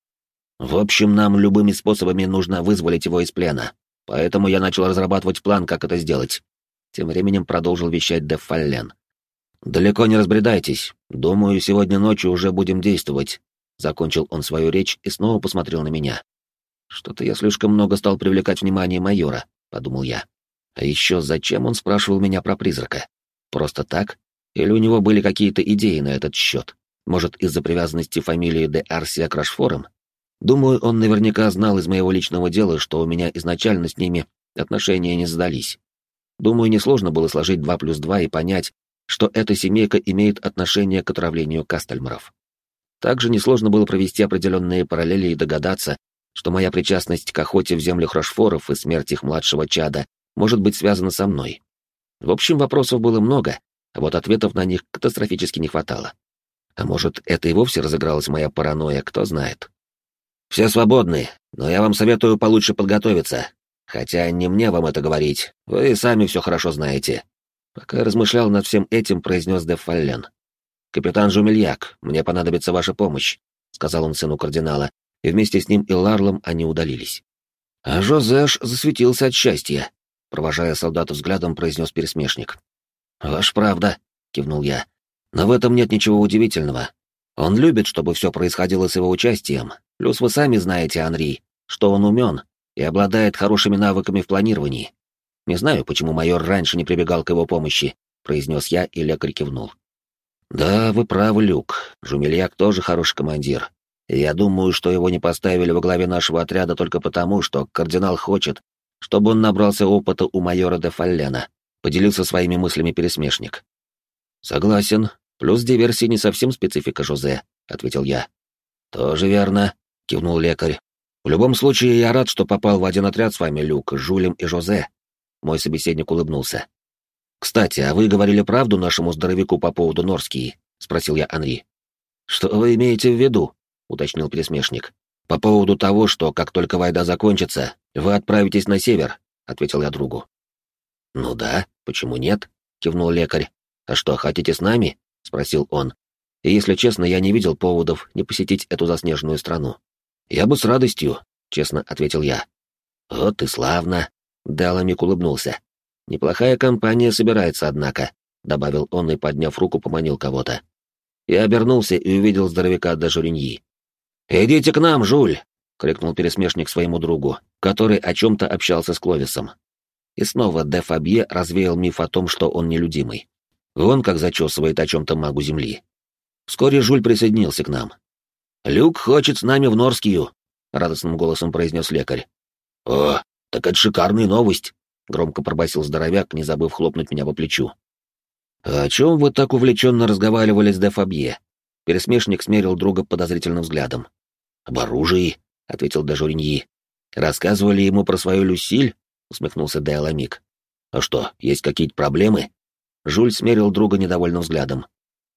В общем, нам любыми способами нужно вызволить его из плена, поэтому я начал разрабатывать план, как это сделать. Тем временем продолжил вещать Деф Фаллен. «Далеко не разбредайтесь. Думаю, сегодня ночью уже будем действовать». Закончил он свою речь и снова посмотрел на меня. «Что-то я слишком много стал привлекать внимание майора», — подумал я. «А еще зачем он спрашивал меня про призрака? Просто так? Или у него были какие-то идеи на этот счет? Может, из-за привязанности фамилии де Арсия к Рашфорам? Думаю, он наверняка знал из моего личного дела, что у меня изначально с ними отношения не сдались. Думаю, несложно было сложить 2 плюс 2 и понять, что эта семейка имеет отношение к отравлению Кастельмаров. Также несложно было провести определенные параллели и догадаться, что моя причастность к охоте в землях Рошфоров и смерти их младшего чада может быть связана со мной. В общем, вопросов было много, а вот ответов на них катастрофически не хватало. А может, это и вовсе разыгралась моя паранойя, кто знает. «Все свободны, но я вам советую получше подготовиться. Хотя не мне вам это говорить, вы сами все хорошо знаете. Пока размышлял над всем этим, произнес де Фаллен. «Капитан Жумельяк, мне понадобится ваша помощь», — сказал он сыну кардинала, и вместе с ним и Ларлом они удалились. А Жозеш засветился от счастья, провожая солдата взглядом, произнес пересмешник. «Ваш правда», — кивнул я. «Но в этом нет ничего удивительного. Он любит, чтобы все происходило с его участием. Плюс вы сами знаете, Анри, что он умен, и обладает хорошими навыками в планировании. Не знаю, почему майор раньше не прибегал к его помощи, произнес я, и лекарь кивнул. Да, вы правы, Люк. Жумельяк тоже хороший командир. Я думаю, что его не поставили во главе нашего отряда только потому, что кардинал хочет, чтобы он набрался опыта у майора де Фаллена, поделился своими мыслями пересмешник. Согласен. Плюс диверсии не совсем специфика Жозе, ответил я. Тоже верно, кивнул лекарь. В любом случае, я рад, что попал в один отряд с вами, Люк, Жулем и Жозе. Мой собеседник улыбнулся. Кстати, а вы говорили правду нашему здоровяку по поводу Норскии? спросил я Анри. Что вы имеете в виду? уточнил пересмешник. По поводу того, что как только война закончится, вы отправитесь на север, ответил я другу. Ну да, почему нет? кивнул лекарь. А что, хотите с нами? Спросил он. И если честно, я не видел поводов не посетить эту заснеженную страну. «Я бы с радостью», — честно ответил я. «Вот и славно», — Даламик улыбнулся. «Неплохая компания собирается, однако», — добавил он и, подняв руку, поманил кого-то. Я обернулся и увидел здоровяка до Журиньи. «Идите к нам, Жуль!» — крикнул пересмешник своему другу, который о чем-то общался с Кловисом. И снова де Фабье развеял миф о том, что он нелюдимый. Вон как зачесывает о чем-то магу Земли. Вскоре Жуль присоединился к нам. «Люк хочет с нами в Норскию», — радостным голосом произнес лекарь. «О, так это шикарная новость», — громко пробасил здоровяк, не забыв хлопнуть меня по плечу. «А «О чем вы так увлеченно разговаривали с де Фабье?» Пересмешник смерил друга подозрительным взглядом. «Об оружии», — ответил де Журиньи. «Рассказывали ему про свою Люсиль?» — усмехнулся де Аламик. «А что, есть какие-то проблемы?» Жуль смерил друга недовольным взглядом.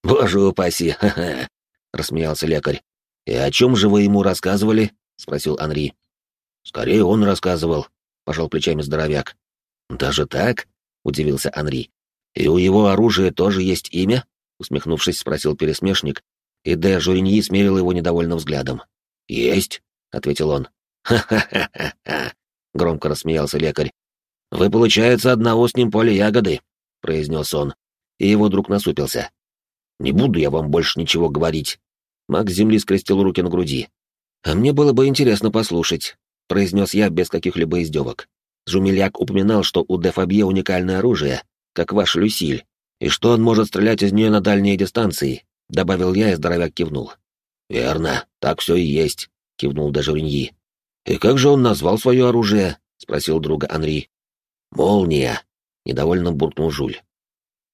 «Боже упаси, ха-ха!» — рассмеялся лекарь. «И о чем же вы ему рассказывали?» — спросил Анри. «Скорее он рассказывал», — пожал плечами здоровяк. «Даже так?» — удивился Анри. «И у его оружия тоже есть имя?» — усмехнувшись, спросил пересмешник, и Де Журиньи смерил его недовольным взглядом. «Есть», — ответил он. «Ха-ха-ха-ха-ха», — громко рассмеялся лекарь. «Вы, получается, одного с ним поле ягоды», — произнес он, и его друг насупился. «Не буду я вам больше ничего говорить». Маг земли скрестил руки на груди. «А мне было бы интересно послушать», — произнес я без каких-либо издевок. Жумельяк упоминал, что у Дефабье уникальное оружие, как ваш Люсиль, и что он может стрелять из нее на дальние дистанции, — добавил я, и здоровяк кивнул. «Верно, так все и есть», — кивнул Дежуриньи. «И как же он назвал свое оружие?» — спросил друга Анри. «Молния», — недовольно буркнул Жуль.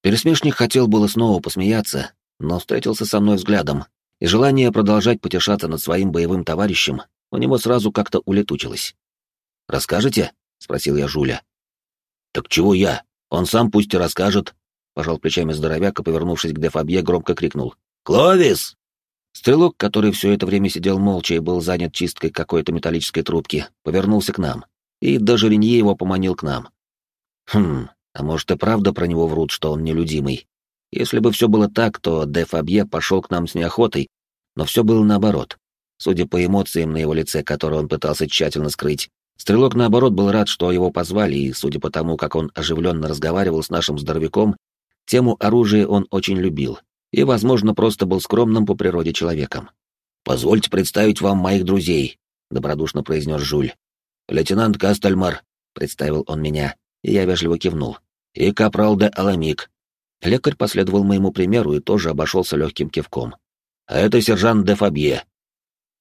Пересмешник хотел было снова посмеяться, но встретился со мной взглядом, и желание продолжать потешаться над своим боевым товарищем у него сразу как-то улетучилось. «Расскажете?» — спросил я Жуля. «Так чего я? Он сам пусть и расскажет», — пожал плечами здоровяк и, повернувшись к Дефабье, громко крикнул. «Кловис!» Стрелок, который все это время сидел молча и был занят чисткой какой-то металлической трубки, повернулся к нам, и даже Ренье его поманил к нам. Хм, а может и правда про него врут, что он нелюдимый. Если бы все было так, то Де Фабье пошел к нам с неохотой, но все было наоборот. Судя по эмоциям на его лице, которые он пытался тщательно скрыть, Стрелок, наоборот, был рад, что его позвали, и, судя по тому, как он оживленно разговаривал с нашим здоровяком, тему оружия он очень любил и, возможно, просто был скромным по природе человеком. «Позвольте представить вам моих друзей», — добродушно произнес Жуль. «Лейтенант Кастельмар», — представил он меня, и я вежливо кивнул. «И капрал де Аламик». Лекарь последовал моему примеру и тоже обошелся легким кивком. «А это сержант де Фабье».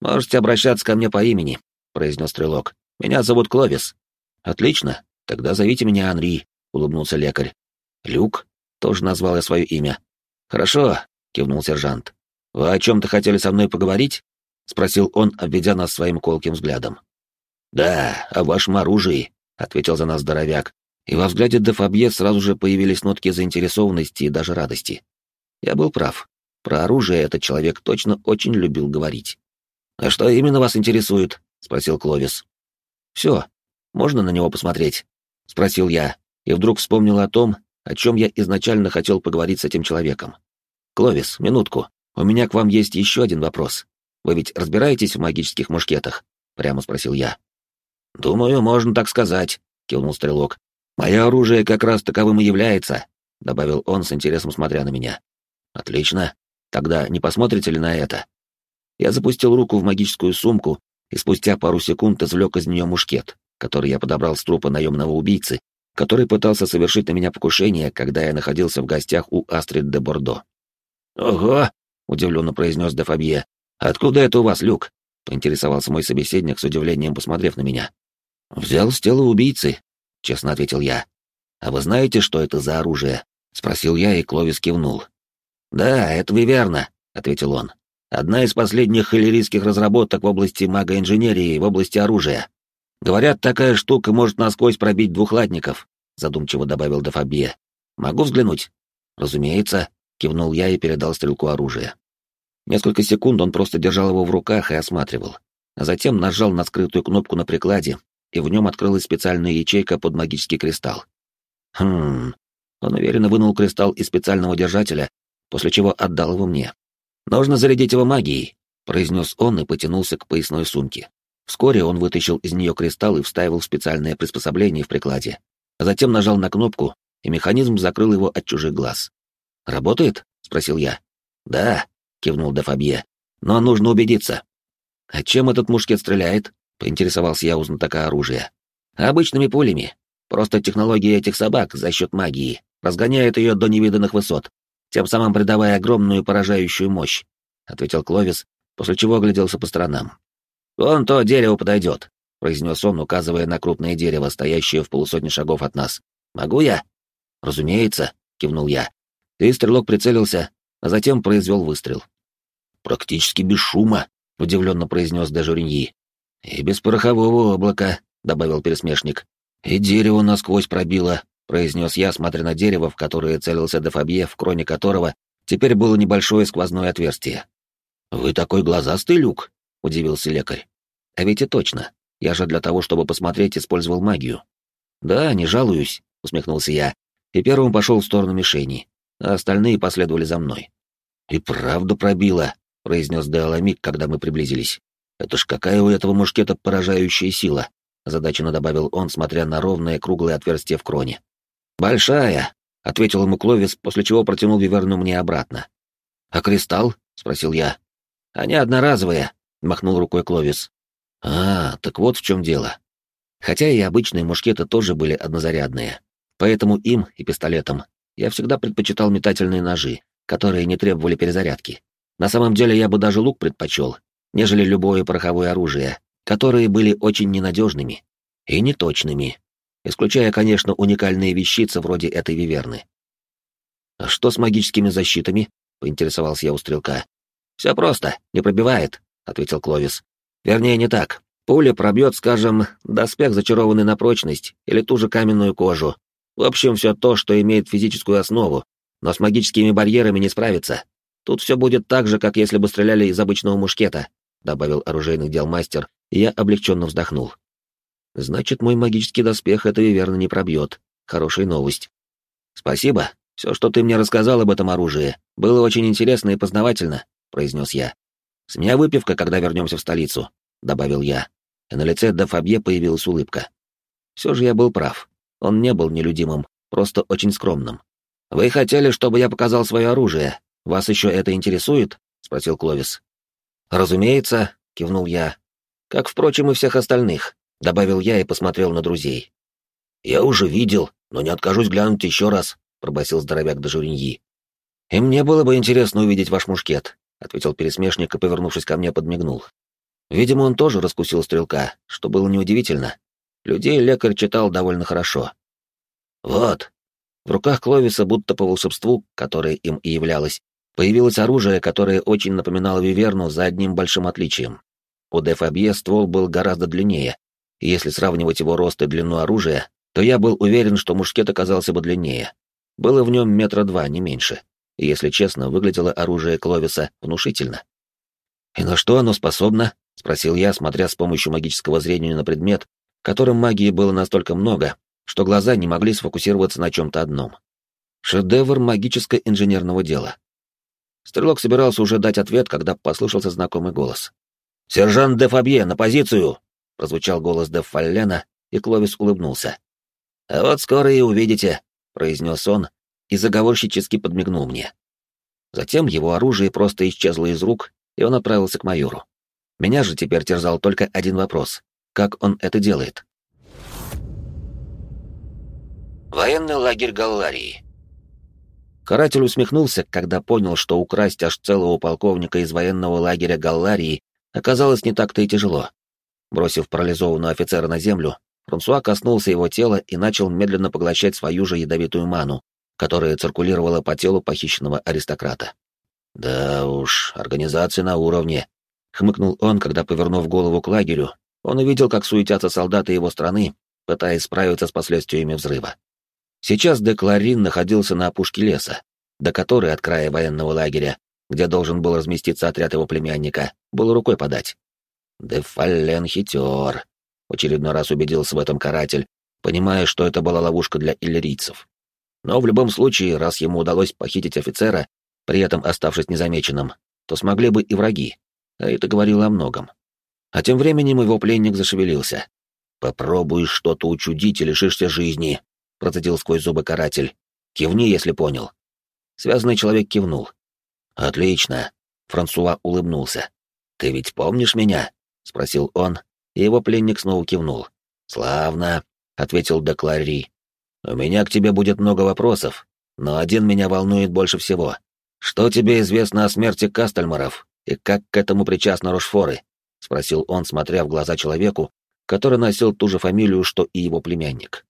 «Можете обращаться ко мне по имени», — произнес стрелок. Меня зовут Кловис. Отлично, тогда зовите меня Анри, улыбнулся лекарь. Люк, тоже назвал я свое имя. Хорошо, кивнул сержант. Вы о чем-то хотели со мной поговорить? спросил он, обведя нас своим колким взглядом. Да, о вашем оружии, ответил за нас здоровяк, и во взгляде де Фабье сразу же появились нотки заинтересованности и даже радости. Я был прав. Про оружие этот человек точно очень любил говорить. «А что именно вас интересует?» — спросил Кловис. Все, можно на него посмотреть?» — спросил я, и вдруг вспомнил о том, о чем я изначально хотел поговорить с этим человеком. «Кловис, минутку, у меня к вам есть еще один вопрос. Вы ведь разбираетесь в магических мушкетах?» — прямо спросил я. «Думаю, можно так сказать», — кивнул стрелок. «Мое оружие как раз таковым и является», — добавил он с интересом смотря на меня. «Отлично. Тогда не посмотрите ли на это?» Я запустил руку в магическую сумку и спустя пару секунд извлек из нее мушкет, который я подобрал с трупа наемного убийцы, который пытался совершить на меня покушение, когда я находился в гостях у Астрид де Бордо. «Ого!» — удивленно произнес де Фабье. «Откуда это у вас, Люк?» — поинтересовался мой собеседник с удивлением, посмотрев на меня. «Взял с тела убийцы», — честно ответил я. «А вы знаете, что это за оружие?» — спросил я, и Кловис кивнул. «Да, это вы верно», — ответил он. Одна из последних холерийских разработок в области магоинженерии и в области оружия. Говорят, такая штука может насквозь пробить двухлатников, задумчиво добавил Дефабье. Могу взглянуть? Разумеется, кивнул я и передал стрелку оружия. Несколько секунд он просто держал его в руках и осматривал, а затем нажал на скрытую кнопку на прикладе, и в нем открылась специальная ячейка под магический кристалл. Хм. Он уверенно вынул кристалл из специального держателя, после чего отдал его мне. «Нужно зарядить его магией», — произнес он и потянулся к поясной сумке. Вскоре он вытащил из нее кристалл и вставил специальное приспособление в прикладе. Затем нажал на кнопку, и механизм закрыл его от чужих глаз. «Работает?» — спросил я. «Да», — кивнул Дафабье. «Но нужно убедиться». «А чем этот мушкет стреляет?» — поинтересовался я у знатока оружия. «Обычными пулями. Просто технология этих собак за счет магии разгоняет ее до невиданных высот тем самым придавая огромную поражающую мощь», — ответил Кловис, после чего огляделся по сторонам. «Вон то дерево подойдет», — произнес он, указывая на крупное дерево, стоящее в полусотни шагов от нас. «Могу я?» «Разумеется», — кивнул я. И стрелок прицелился, а затем произвел выстрел. «Практически без шума», — удивленно произнес Дежуриньи. «И без порохового облака», — добавил пересмешник. «И дерево насквозь пробило», произнес я, смотря на дерево, в которое целился Дефабье, в кроне которого теперь было небольшое сквозное отверстие. «Вы такой глазастый, Люк?» — удивился лекарь. «А ведь и точно. Я же для того, чтобы посмотреть, использовал магию». «Да, не жалуюсь», — усмехнулся я, и первым пошел в сторону мишени, а остальные последовали за мной. «И правда пробило», — произнес Деаламик, когда мы приблизились. «Это ж какая у этого мушкета поражающая сила!» — задаченно добавил он, смотря на ровное круглое отверстие в кроне. «Большая!» — ответил ему Кловис, после чего протянул виверну мне обратно. «А кристалл?» — спросил я. «Они одноразовые», — махнул рукой Кловис. «А, так вот в чем дело. Хотя и обычные мушкеты тоже были однозарядные, поэтому им и пистолетам я всегда предпочитал метательные ножи, которые не требовали перезарядки. На самом деле я бы даже лук предпочел, нежели любое пороховое оружие, которые были очень ненадежными и неточными, исключая, конечно, уникальные вещицы вроде этой виверны. «А что с магическими защитами?» — поинтересовался я у стрелка. «Все просто, не пробивает», — ответил Кловис. «Вернее, не так. Пуля пробьет, скажем, доспех, зачарованный на прочность, или ту же каменную кожу. В общем, все то, что имеет физическую основу, но с магическими барьерами не справится. Тут все будет так же, как если бы стреляли из обычного мушкета», — добавил оружейный дел мастер, и я облегченно вздохнул. «Значит, мой магический доспех это верно не пробьет. Хорошая новость». «Спасибо. Все, что ты мне рассказал об этом оружии, было очень интересно и познавательно», — произнес я. «С меня выпивка, когда вернемся в столицу», — добавил я. И на лице де Фабье появилась улыбка. Все же я был прав. Он не был нелюдимым, просто очень скромным. «Вы хотели, чтобы я показал свое оружие? Вас еще это интересует?» — спросил Кловис. «Разумеется», — кивнул я. «Как, впрочем, и всех остальных», — добавил я и посмотрел на друзей. «Я уже видел, но не откажусь глянуть еще раз», — пробасил здоровяк до Журиньи. «И мне было бы интересно увидеть ваш мушкет», — ответил пересмешник и, повернувшись ко мне, подмигнул. Видимо, он тоже раскусил стрелка, что было неудивительно. Людей лекарь читал довольно хорошо. «Вот». В руках Кловиса, будто по волшебству, которое им и являлось, появилось оружие, которое очень напоминало Виверну за одним большим отличием. У Дефабье ствол был гораздо длиннее, и если сравнивать его рост и длину оружия, то я был уверен, что мушкет оказался бы длиннее. Было в нем метра два, не меньше и, если честно, выглядело оружие Кловиса внушительно. «И на что оно способно?» — спросил я, смотря с помощью магического зрения на предмет, которым магии было настолько много, что глаза не могли сфокусироваться на чем-то одном. Шедевр магическо-инженерного дела. Стрелок собирался уже дать ответ, когда послышался знакомый голос. «Сержант де Фабье, на позицию!» — прозвучал голос де Фаллена, и Кловис улыбнулся. «А вот скоро и увидите», — произнес он, и заговорщически подмигнул мне. Затем его оружие просто исчезло из рук, и он отправился к майору. Меня же теперь терзал только один вопрос. Как он это делает? Военный лагерь Галларии. Каратель усмехнулся, когда понял, что украсть аж целого полковника из военного лагеря Галларии оказалось не так-то и тяжело. Бросив парализованного офицера на землю, Франсуа коснулся его тела и начал медленно поглощать свою же ядовитую ману, которая циркулировала по телу похищенного аристократа. «Да уж, организация на уровне», — хмыкнул он, когда, повернув голову к лагерю, он увидел, как суетятся солдаты его страны, пытаясь справиться с последствиями взрыва. Сейчас Декларин находился на опушке леса, до которой от края военного лагеря, где должен был разместиться отряд его племянника, было рукой подать. «Дефаллен хитер», — очередной раз убедился в этом каратель, понимая, что это была ловушка для иллирийцев. Но в любом случае, раз ему удалось похитить офицера, при этом оставшись незамеченным, то смогли бы и враги. А это говорило о многом. А тем временем его пленник зашевелился. «Попробуй что-то учудить и лишишься жизни», — процедил сквозь зубы каратель. «Кивни, если понял». Связанный человек кивнул. «Отлично», — Франсуа улыбнулся. «Ты ведь помнишь меня?» — спросил он, и его пленник снова кивнул. «Славно», — ответил Деклари. У меня к тебе будет много вопросов, но один меня волнует больше всего. Что тебе известно о смерти Кастельмаров и как к этому причастны Рошфоры? спросил он, смотря в глаза человеку, который носил ту же фамилию, что и его племянник.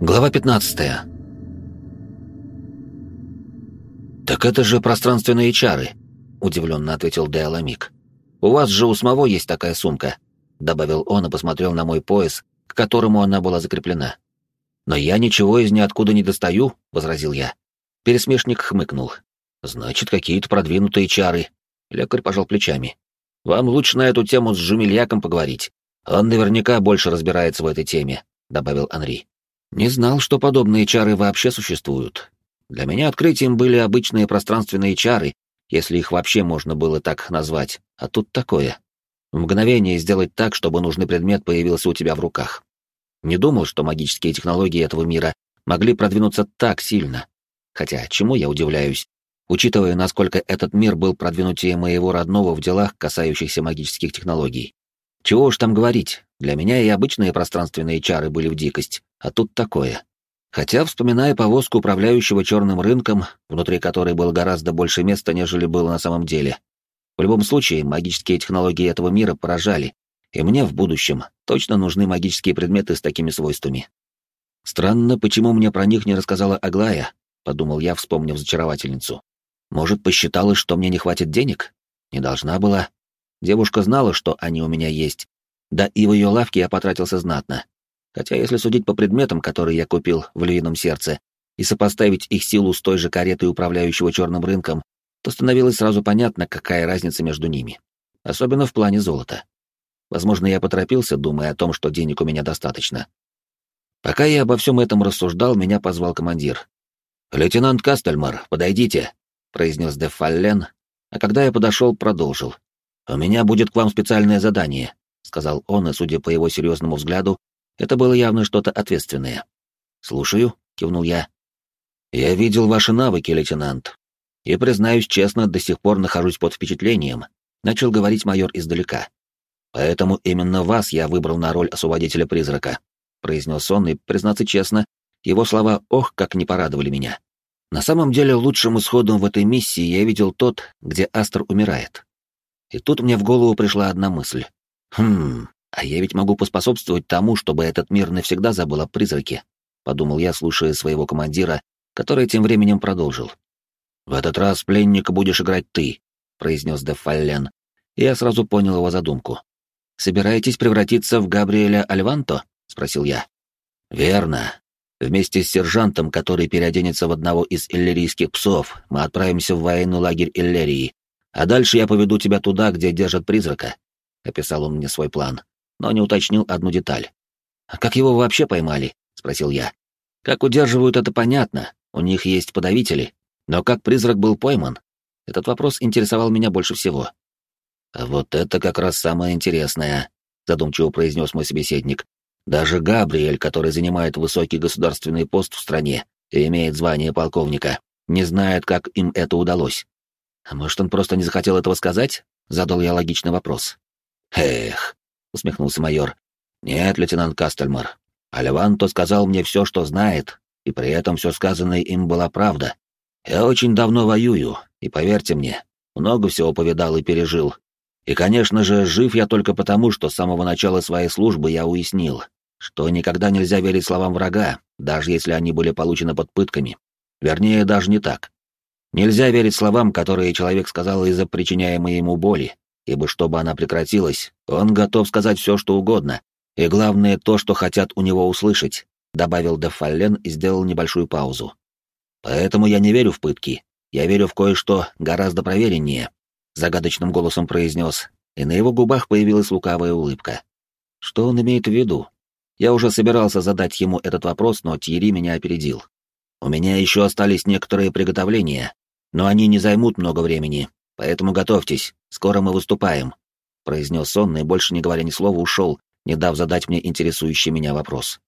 Глава 15. Так это же пространственные чары, удивленно ответил Деаламик. У вас же у самого есть такая сумка добавил он и посмотрел на мой пояс, к которому она была закреплена. «Но я ничего из ниоткуда не достаю», — возразил я. Пересмешник хмыкнул. «Значит, какие-то продвинутые чары». Лекарь пожал плечами. «Вам лучше на эту тему с Жумельяком поговорить. Он наверняка больше разбирается в этой теме», — добавил Анри. «Не знал, что подобные чары вообще существуют. Для меня открытием были обычные пространственные чары, если их вообще можно было так назвать, а тут такое. В мгновение сделать так, чтобы нужный предмет появился у тебя в руках. Не думал, что магические технологии этого мира могли продвинуться так сильно. Хотя, чему я удивляюсь, учитывая, насколько этот мир был продвинутее моего родного в делах, касающихся магических технологий. Чего уж там говорить, для меня и обычные пространственные чары были в дикость, а тут такое. Хотя, вспоминая повозку управляющего черным рынком, внутри которой было гораздо больше места, нежели было на самом деле. В любом случае, магические технологии этого мира поражали, и мне в будущем точно нужны магические предметы с такими свойствами. Странно, почему мне про них не рассказала Аглая, подумал я, вспомнив зачаровательницу. Может, посчитала, что мне не хватит денег? Не должна была. Девушка знала, что они у меня есть. Да и в ее лавке я потратился знатно. Хотя, если судить по предметам, которые я купил в львином сердце, и сопоставить их силу с той же каретой управляющего черным рынком, то становилось сразу понятно, какая разница между ними. Особенно в плане золота. Возможно, я поторопился, думая о том, что денег у меня достаточно. Пока я обо всем этом рассуждал, меня позвал командир. «Лейтенант Кастельмар, подойдите», — произнес де Фаллен, а когда я подошел, продолжил. «У меня будет к вам специальное задание», — сказал он, и, судя по его серьезному взгляду, это было явно что-то ответственное. «Слушаю», — кивнул я. «Я видел ваши навыки, лейтенант. И, признаюсь честно, до сих пор нахожусь под впечатлением», — начал говорить майор издалека. «Поэтому именно вас я выбрал на роль освободителя призрака», — произнес он, и, признаться честно, его слова «ох» как не порадовали меня. На самом деле, лучшим исходом в этой миссии я видел тот, где Астр умирает. И тут мне в голову пришла одна мысль. Хм, а я ведь могу поспособствовать тому, чтобы этот мир навсегда забыл о призраке, подумал я, слушая своего командира, который тем временем продолжил. В этот раз пленника будешь играть ты, произнес де Фаллен, и я сразу понял его задумку. Собираетесь превратиться в Габриэля Альванто? спросил я. Верно. Вместе с сержантом, который переоденется в одного из иллирийских псов, мы отправимся в военный лагерь Иллерии, а дальше я поведу тебя туда, где держат призрака. Описал он мне свой план но не уточнил одну деталь. «А как его вообще поймали?» — спросил я. «Как удерживают, это понятно, у них есть подавители, но как призрак был пойман? Этот вопрос интересовал меня больше всего». «А вот это как раз самое интересное», — задумчиво произнес мой собеседник. «Даже Габриэль, который занимает высокий государственный пост в стране и имеет звание полковника, не знает, как им это удалось. А может, он просто не захотел этого сказать?» — задал я логичный вопрос. «Эх, — усмехнулся майор. «Нет, лейтенант Кастельмар. Алеванто сказал мне все, что знает, и при этом все сказанное им была правда. Я очень давно воюю, и поверьте мне, много всего повидал и пережил. И, конечно же, жив я только потому, что с самого начала своей службы я уяснил, что никогда нельзя верить словам врага, даже если они были получены под пытками. Вернее, даже не так. Нельзя верить словам, которые человек сказал из-за причиняемой ему боли, ибо чтобы она прекратилась, он готов сказать все, что угодно, и главное то, что хотят у него услышать, добавил Дефаллен и сделал небольшую паузу. Поэтому я не верю в пытки, я верю в кое-что гораздо провереннее, загадочным голосом произнес, и на его губах появилась лукавая улыбка. Что он имеет в виду? Я уже собирался задать ему этот вопрос, но Тьерри меня опередил. У меня еще остались некоторые приготовления, но они не займут много времени, Поэтому готовьтесь, скоро мы выступаем», — произнес он и, больше не говоря ни слова, ушел, не дав задать мне интересующий меня вопрос.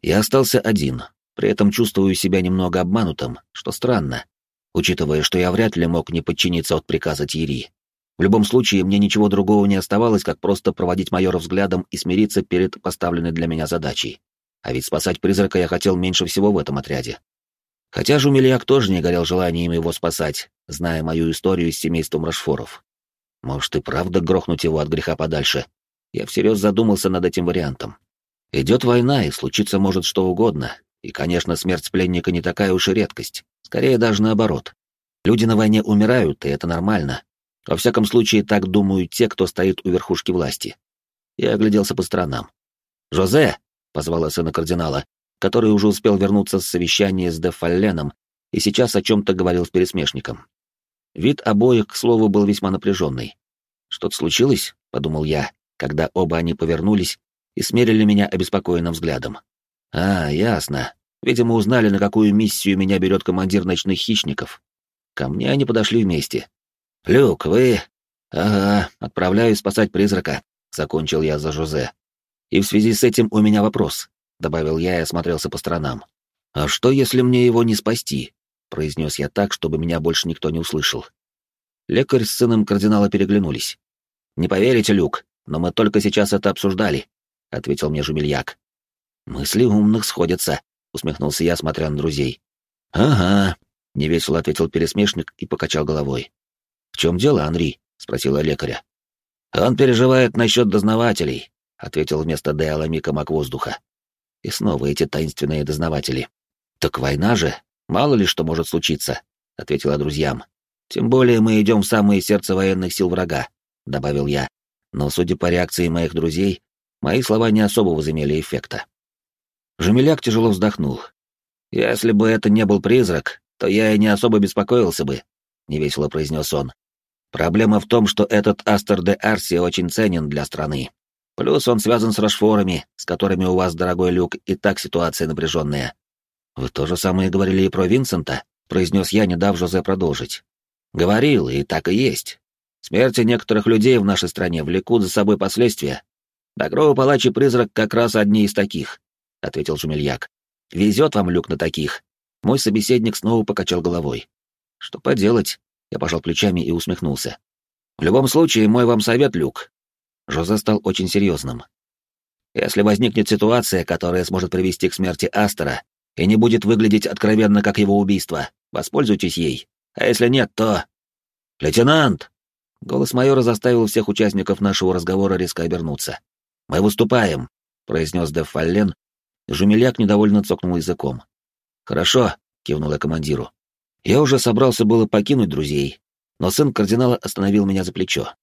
Я остался один, при этом чувствую себя немного обманутым, что странно, учитывая, что я вряд ли мог не подчиниться от приказа Тьерри. В любом случае, мне ничего другого не оставалось, как просто проводить майора взглядом и смириться перед поставленной для меня задачей. А ведь спасать призрака я хотел меньше всего в этом отряде. Хотя Жумельяк тоже не горел желанием его спасать, зная мою историю с семейством Рашфоров. Может и правда грохнуть его от греха подальше. Я всерьез задумался над этим вариантом. Идет война, и случиться может что угодно. И, конечно, смерть пленника не такая уж и редкость. Скорее даже наоборот. Люди на войне умирают, и это нормально. Во всяком случае, так думают те, кто стоит у верхушки власти. Я огляделся по сторонам. «Жозе!» — позвала сына кардинала, который уже успел вернуться с совещания с Дефалленом и сейчас о чем-то говорил с пересмешником. Вид обоих, к слову, был весьма напряженный. «Что-то случилось?» — подумал я, когда оба они повернулись и смерили меня обеспокоенным взглядом. «А, ясно. Видимо, узнали, на какую миссию меня берет командир ночных хищников. Ко мне они подошли вместе. «Люк, вы...» «Ага, отправляюсь спасать призрака», — закончил я за Жозе. «И в связи с этим у меня вопрос», — добавил я и осмотрелся по сторонам. «А что, если мне его не спасти?» — произнес я так, чтобы меня больше никто не услышал. Лекарь с сыном кардинала переглянулись. «Не поверите, Люк, но мы только сейчас это обсуждали», — ответил мне Жумельяк. «Мысли умных сходятся», — усмехнулся я, смотря на друзей. «Ага», — невесело ответил пересмешник и покачал головой. «В чем дело, Анри?» — спросила лекаря. «Он переживает насчет дознавателей», — ответил вместо Деала Мика маг воздуха. И снова эти таинственные дознаватели. «Так война же, мало ли что может случиться», — ответила друзьям. «Тем более мы идем в самое сердце военных сил врага», — добавил я. Но, судя по реакции моих друзей, мои слова не особо возымели эффекта. Жемеляк тяжело вздохнул. «Если бы это не был призрак, то я и не особо беспокоился бы», — невесело произнес он. «Проблема в том, что этот Астер де Арси очень ценен для страны. Плюс он связан с Рашфорами, с которыми у вас, дорогой Люк, и так ситуация напряженная». «Вы то же самое говорили и про Винсента», — произнес я, не дав Жозе продолжить. «Говорил, и так и есть. Смерти некоторых людей в нашей стране влекут за собой последствия. Багровый палач и призрак как раз одни из таких. — ответил Жумельяк. «Везет вам, Люк, на таких». Мой собеседник снова покачал головой. «Что поделать?» — я пожал плечами и усмехнулся. «В любом случае, мой вам совет, Люк». Жозе стал очень серьезным. «Если возникнет ситуация, которая сможет привести к смерти Астера и не будет выглядеть откровенно как его убийство, воспользуйтесь ей. А если нет, то...» «Лейтенант!» Голос майора заставил всех участников нашего разговора резко обернуться. «Мы выступаем», — произнес Деф Фаллен, Жумеляк недовольно цокнул языком. «Хорошо», — кивнул я командиру. Я уже собрался было покинуть друзей, но сын кардинала остановил меня за плечо.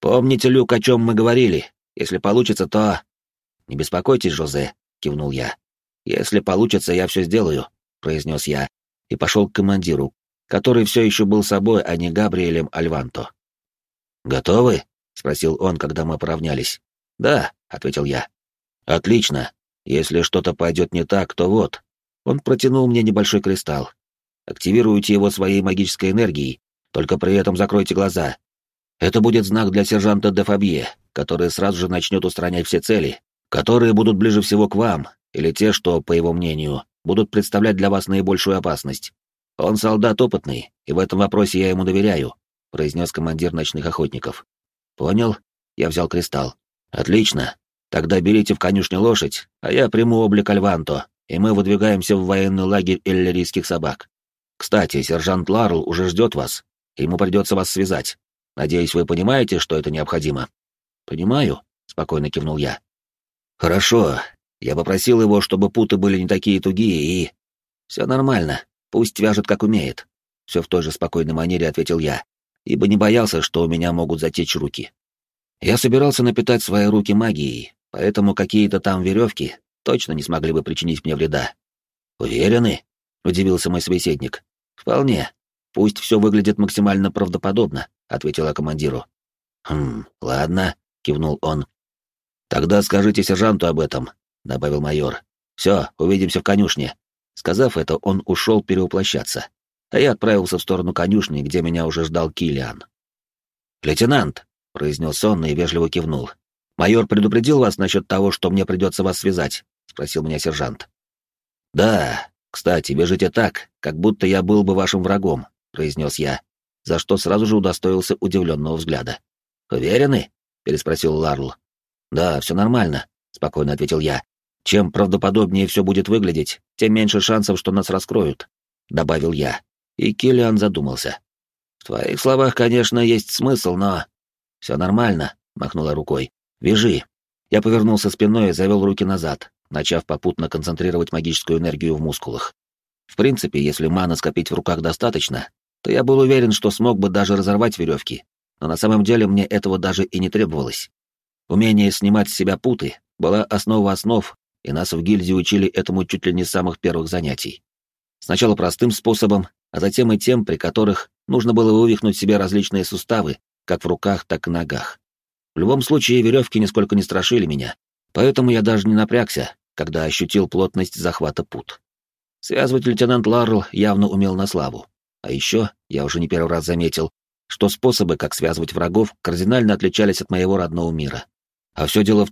«Помните, Люк, о чем мы говорили? Если получится, то...» «Не беспокойтесь, Жозе», — кивнул я. «Если получится, я все сделаю», — произнес я, и пошел к командиру, который все еще был собой, а не Габриэлем Альванто. «Готовы?» — спросил он, когда мы поравнялись. «Да», — ответил я. «Отлично. Если что-то пойдет не так, то вот. Он протянул мне небольшой кристалл. Активируйте его своей магической энергией, только при этом закройте глаза. Это будет знак для сержанта де Фабье, который сразу же начнет устранять все цели, которые будут ближе всего к вам, или те, что, по его мнению, будут представлять для вас наибольшую опасность. Он солдат опытный, и в этом вопросе я ему доверяю, произнес командир ночных охотников. Понял? Я взял кристалл. Отлично. Тогда берите в конюшне лошадь, а я приму облик Альванто, и мы выдвигаемся в военный лагерь эллирийских собак. Кстати, сержант Ларл уже ждет вас, ему придется вас связать. Надеюсь, вы понимаете, что это необходимо?» «Понимаю», — спокойно кивнул я. «Хорошо. Я попросил его, чтобы путы были не такие тугие, и...» «Все нормально. Пусть вяжет, как умеет». Все в той же спокойной манере ответил я, ибо не боялся, что у меня могут затечь руки. Я собирался напитать свои руки магией, поэтому какие-то там веревки точно не смогли бы причинить мне вреда. «Уверены?» — удивился мой собеседник. «Вполне. Пусть все выглядит максимально правдоподобно», — ответила командиру. «Хм, ладно», — кивнул он. «Тогда скажите сержанту об этом», — добавил майор. «Все, увидимся в конюшне». Сказав это, он ушел перевоплощаться, а я отправился в сторону конюшни, где меня уже ждал Килиан. «Лейтенант», — произнес он и вежливо кивнул. «Майор предупредил вас насчет того, что мне придется вас связать?» — спросил меня сержант. «Да, кстати, бежите так, как будто я был бы вашим врагом», — произнес я, за что сразу же удостоился удивленного взгляда. «Уверены?» — переспросил Ларл. «Да, все нормально», — спокойно ответил я. «Чем правдоподобнее все будет выглядеть, тем меньше шансов, что нас раскроют», — добавил я. И Киллиан задумался. «В твоих словах, конечно, есть смысл, но...» «Все нормально», — махнула рукой. «Вяжи». Я повернулся спиной и завел руки назад, начав попутно концентрировать магическую энергию в мускулах. В принципе, если мана скопить в руках достаточно, то я был уверен, что смог бы даже разорвать веревки, но на самом деле мне этого даже и не требовалось. Умение снимать с себя путы была основа основ, и нас в гильдии учили этому чуть ли не с самых первых занятий. Сначала простым способом, а затем и тем, при которых нужно было вывихнуть себе различные суставы, как в руках, так и ногах. В любом случае, веревки нисколько не страшили меня, поэтому я даже не напрягся, когда ощутил плотность захвата пут. Связывать лейтенант Ларл явно умел на славу. А еще, я уже не первый раз заметил, что способы, как связывать врагов, кардинально отличались от моего родного мира. А все дело в